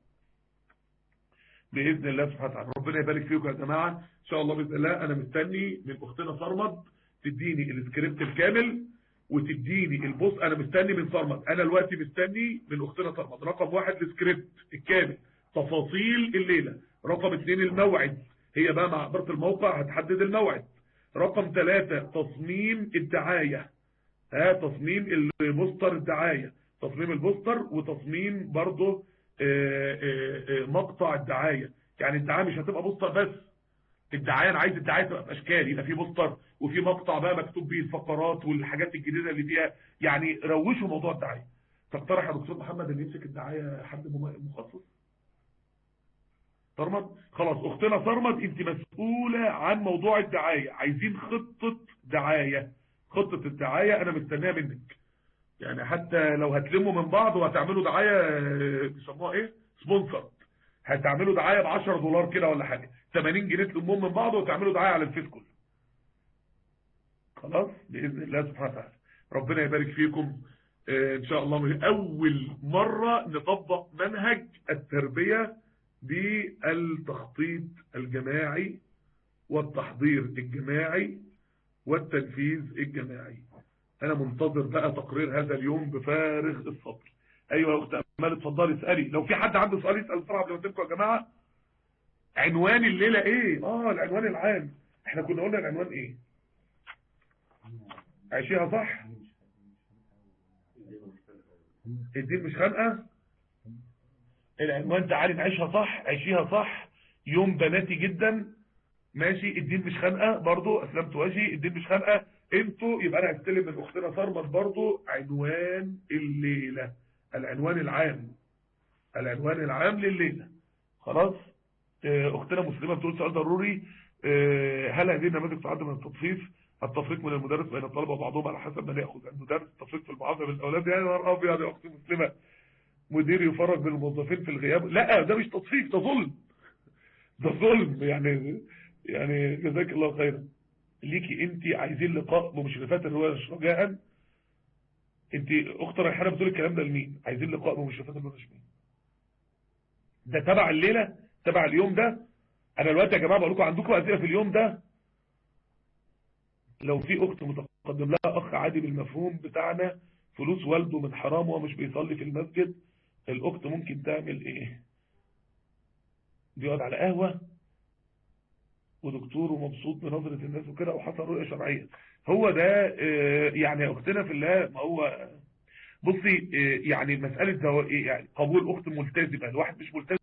بإذن الله سبحانه وتعالى. ربنا يبارك فيكم يا جماعة. إن شاء الله بإذن الله أنا مستني من أختنا صرمد تديني السكريبت الكامل وتديني ال post أنا مستني من صرمد. أنا دلوقتي مستني من أختنا صرمد. رقم واحد السكريبت الكامل. تفاصيل الليلة. رقم اثنين الموعد. هي بقى مع اداره الموقع هتحدد الموعد. رقم ثلاثة تصميم الدعاية. ها تصميم ال poster الدعاية. تصميم ال poster وتصميم برضه مقطع الدعاية. يعني الدعاية مش هتبقى poster بس. الدعاية أنا عايز الدعاية تبقى باشكال يبقى في بوستر وفي مقطع بقى مكتوب بيه الفقرات والحاجات الجديدة اللي فيها. يعني روشوا موضوع الدعاية. تقترح يا دكتور محمد إن يمسك الدعاية حد مخصص؟ صرمد؟ خلاص أختنا صرمد أنت مسؤولة عن موضوع الدعاية. عايزين خطة دعاية. خطة الدعاية أنا مستنيها منك. يعني حتى لو هتلموا من بعض وهتعملوا دعاية آه، بيسموها إيه؟ sponsor هتعملوا دعاية ب 10 دولار كده ولا حاجة. 80 جنيه تلمهم من بعض وتعملوا دعاية على الفيس كله. خلاص؟ بإذن الله سبحانه وتعالى. ربنا يبارك فيكم. آه، إن شاء الله أول مرة نطبق منهج التربية بالتخطيط الجماعي والتحضير الجماعي والتنفيذ الجماعي. أنا منتظر بقى تقرير هذا اليوم بفارغ الصبر. أيوه يا أخت أمال اتفضلي اسألي. لو في حد عنده سؤال يسأل بسرعة قبل ما تبقوا يا جماعة. عنوان الليلة إيه؟ آه العنوان العام. إحنا كنا قلنا العنوان إيه؟ عايشيها صح؟ الدين مش خانقة؟ العنوان تعالي نعيشها صح؟ عيشيها صح؟ يوم بناتي جدا. ماشي الدين مش خانقة؟ برضو أسلمت وجهي الدين مش خانقة؟ أنتوا يبقى أنا هستلم من اختنا صرمت برضو عنوان الليلة. العنوان العام. العنوان العام لليلة. خلاص؟ آه، اختنا مسلمة بتقول سؤال ضروري. آه، هل هذه النماذج تعد من التطفيف؟ التفريق من المدرس بين الطلبة وبعضهم على حسب ما يأخذ. المدرس التفريق في المعامله بالاولاد يعني نهار أبيض يا أختي مسلمة. مدير يفرج بين الموظفين في الغياب. لا ده مش تطفيف ده ظلم. ده ظلم يعني يعني جزاك الله خيرا. ليكي انت عايزين لقاء بمشرفات الرواية رجاء انت أخت ريحانة بتقول الكلام ده لمين؟ عايزين لقاء بمشرفات الرواية مين ده تبع الليلة تبع اليوم ده. أنا دلوقتي يا جماعة بقول لكم عندكم أسئلة في اليوم ده. لو في أخت متقدم لها أخ عادي بالمفهوم بتاعنا فلوس والده من حرام وهو مش بيصلي في المسجد الأخت ممكن تعمل إيه؟ بيقعد على قهوة. ودكتور ومبسوط بنظرة الناس وكده وحصل رؤية شرعية. هو ده آه، يعني أختنا في الله ما هو بصي آه، يعني مسألة دو... يعني قبول أخت ملتزمة. الواحد مش ملتزم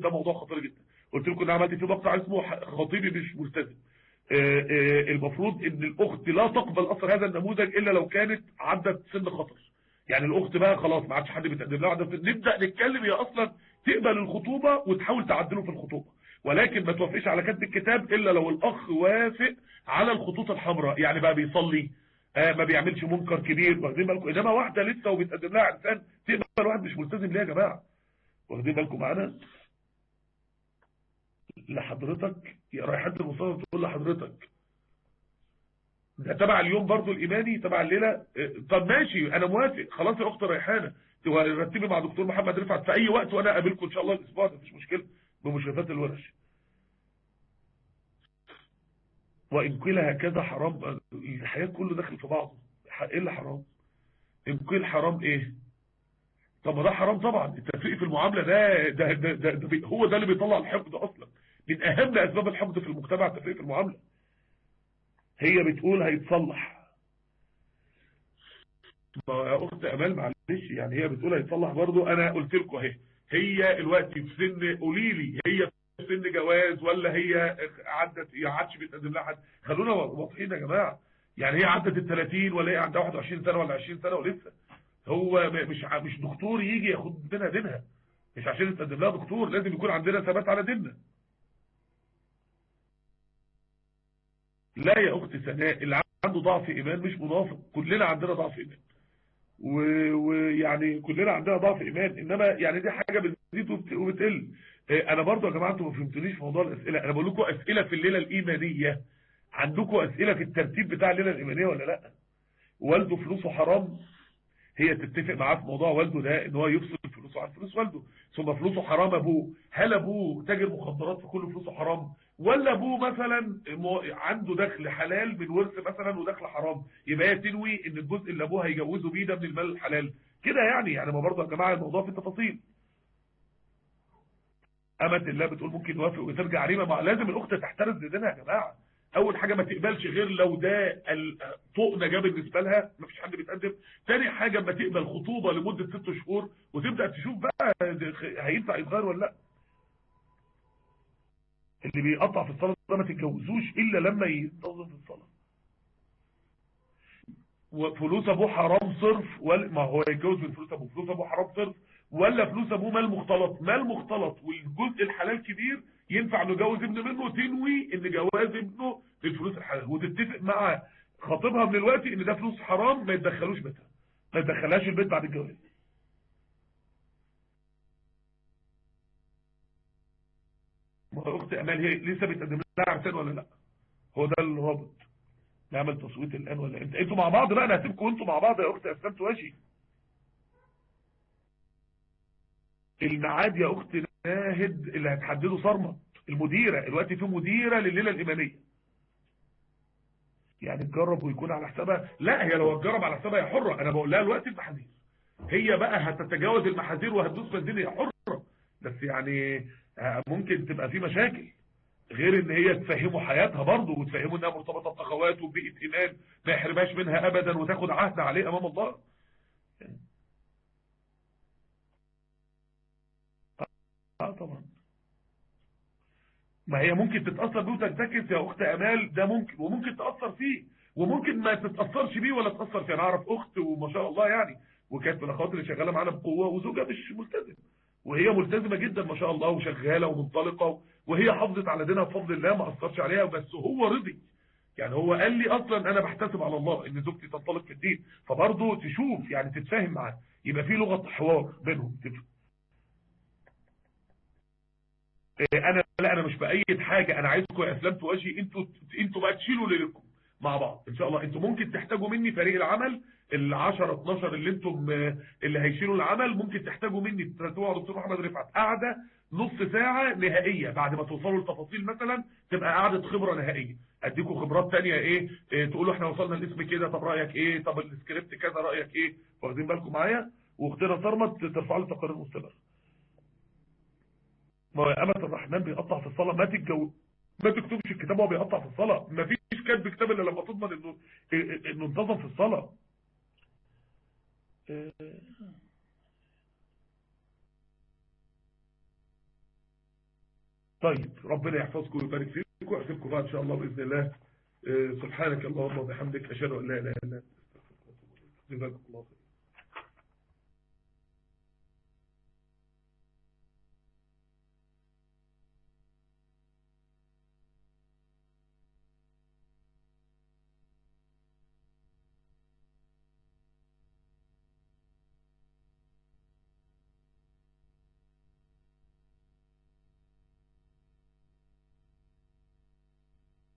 ده موضوع خطير جدا. قلت لكم إن عملت في مقطع اسمه خطيبي مش ملتزم. آه، المفروض إن الأخت لا تقبل أثر هذا النموذج إلا لو كانت عدت سن خطر. يعني الأخت بقى خلاص ما عادش حد بيتقدم لها. نبدأ نتكلم هي أصلا تقبل الخطوبة وتحاول تعدله في الخطوبة. ولكن ما توافقش على كتب الكتاب إلا لو الأخ وافق على الخطوط الحمراء. يعني بقى بيصلي آه ما بيعملش منكر كبير. واخدين بالكم؟ إنما واحدة لسه وبيتقدم لها عرسان تقبل واحد مش ملتزم ليه يا جماعة. واخدين بالكم معانا؟ لحضرتك يا رايحه المصطفى تقول لحضرتك. ده تبع اليوم برضو الإيماني تبع الليلة. آه، طب ماشي أنا موافق. خلاص يا اخت ريحانه رتبي مع دكتور محمد رفعت في أي وقت وأنا أقابلكم إن شاء الله الأسبوع ده مفيش مشكلة. بمشرفات الورش وإن قيل هكذا حرام الحياة كله داخل في بعضه. إيه اللي حرام؟ إن قيل حرام إيه؟ طب ما ده حرام طبعا. التفريق في المعاملة ده, ده, ده, ده, ده هو ده اللي بيطلع الحقد أصلا. من أهم أسباب الحقد في المجتمع التفريق في المعاملة. هي بتقول هيتصلح. يا أخت أمال معلش يعني هي بتقول هيتصلح برضو أنا قلت لكم أهي. هي الوقت في سن قولي لي هي في سن جواز ولا هي عدت هي عادش بيتقدم لها حد؟ خلونا واضحين يا جماعة. يعني هي عدت ال 30 ولا هي عندها 21 سنة ولا 20 سنة ولسه. هو مش مش دكتور يجي ياخد منها دينها. مش عشان يتقدم لها دكتور لازم يكون عندنا ثبات على ديننا. لا يا أختي سناء اللي عنده ضعف إيمان مش منافق. كلنا عندنا ضعف إيمان. ويعني كلنا عندنا ضعف إيمان. إنما يعني دي حاجة بتزيد وبت- وبتقل. إيه، أنا برضو يا جماعة أنتوا ما فهمتونيش في موضوع الأسئلة. أنا بقول لكم أسئلة في الليلة الإيمانية. عندكم أسئلة في الترتيب بتاع الليلة الإيمانية ولا لأ؟ والده فلوسه حرام. هي تتفق معاه في موضوع والده ده إن هو يفصل فلوسه عن فلوس والده. ثم فلوسه حرام أبوه. هل أبوه تاجر مخدرات فكل فلوسه حرام؟ ولا ابوه مثلا عنده دخل حلال من ورث مثلا ودخل حرام. يبقى هي تنوي إن الجزء اللي أبوه هيجوزه بيه ده من المال الحلال. كده يعني يعني ما برضه يا جماعة الموضوع في تفاصيل. أمة الله بتقول ممكن يوافق وترجع ريبة مع لازم الأخت تحترز لدينها يا جماعة. أول حاجة ما تقبلش غير لو ده طوق نجاة بالنسبة لها. ما فيش حد بيتقدم. تاني حاجة ما تقبل خطوبة لمدة ست شهور وتبدأ تشوف بقى هينفع يتغير ولا لأ. اللي بيقطع في الصلاة ده ما تتجوزوش إلا لما ينتظم في الصلاة. وفلوس أبوه حرام صرف ولا ما هو يتجوز من فلوس أبوه. فلوس أبوه حرام صرف ولا فلوس أبوه مال مختلط. مال مختلط والجزء الحلال كبير ينفع نجوز ابن منه تنوي إن جواز ابنه للفلوس الحلال. وتتفق مع خطيبها من الوقت إن ده فلوس حرام ما يتدخلوش بيتها. ما يدخلهاش البيت بعد الجواز. ما هو اخت امال هي لسه بتقدم لها عرسان ولا لأ؟ هو ده الرابط نعمل تصويت الآن ولا انت أنتوا مع بعض بقى أنا هسيبكم أنتوا مع بعض يا اخت اسلام تواشي الميعاد يا اخت ناهد اللي هتحدده صرمت المديرة. دلوقتي في مديرة لليلة الإيمانية. يعني تجرب ويكون على حسابها. لا هي لو هتجرب على حسابها هي حرة. أنا بقول لها دلوقتي المحاذير. هي بقى هتتجاوز المحاذير وهتدوس بنزين هي حرة. بس يعني ممكن تبقى في مشاكل. غير إن هي تفهمه حياتها برضه وتفهمه إنها مرتبطة باخوات وبيئه ايمان ما يحرمهاش منها ابدا وتاخد عهد عليه أمام الله. آه طبعا. ما هي ممكن تتأثر بيه وتنتكس يا أخت أمال ده ممكن وممكن تأثر فيه. وممكن ما تتأثرش بيه ولا تأثر فيه. أنا أعرف أخت وما شاء الله يعني وكانت من الاخوات اللي شغالة معانا بقوة وزوجها مش ملتزم وهي ملتزمة جدا ما شاء الله وشغالة ومنطلقة وهي حافظت على دينها بفضل الله ما أثرش عليها بس هو رضي. يعني هو قال لي أصلا أنا بحتسب على الله إن زوجتي تنطلق في الدين. فبرضه تشوف يعني تتفاهم معاه. يبقى في لغة حوار بينهم. أنا لا أنا مش بأيد حاجة. أنا عايزكم يا اسلام وجهي أنتوا أنتوا بقى تشيلوا ليلكم مع بعض. إن شاء الله. أنتوا ممكن تحتاجوا مني فريق العمل. ال 10 12 اللي أنتم اللي هيشيلوا العمل ممكن تحتاجوا مني تروحوا دكتور محمد رفعت قاعدة نص ساعة نهائية بعد ما توصلوا لتفاصيل مثلا تبقى قاعدة خبرة نهائية. اديكم خبرات ثانية إيه, إيه تقولوا إحنا وصلنا الاسم كده طب رأيك إيه؟ طب السكريبت كذا رأيك إيه؟ واخدين بالكم معايا؟ واختنا صرمت ترفع لي تقارير مستمر ما هو أمة الرحمن بيقطع في الصلاة. ما تتجو ما تكتبش الكتاب وهو بيقطع في الصلاة. ما فيش كاتب كتاب إلا لما تضمن إنه إنه انتظم في الصلاة. طيب ربنا يحفظكم ويبارك فيكم. ويحسبكم بقى إن شاء الله بإذن الله. سبحانك اللهم وبحمدك أشهد أن لا إله إلا أنت أستغفرك وأتوب إليك. جزاكم الله خير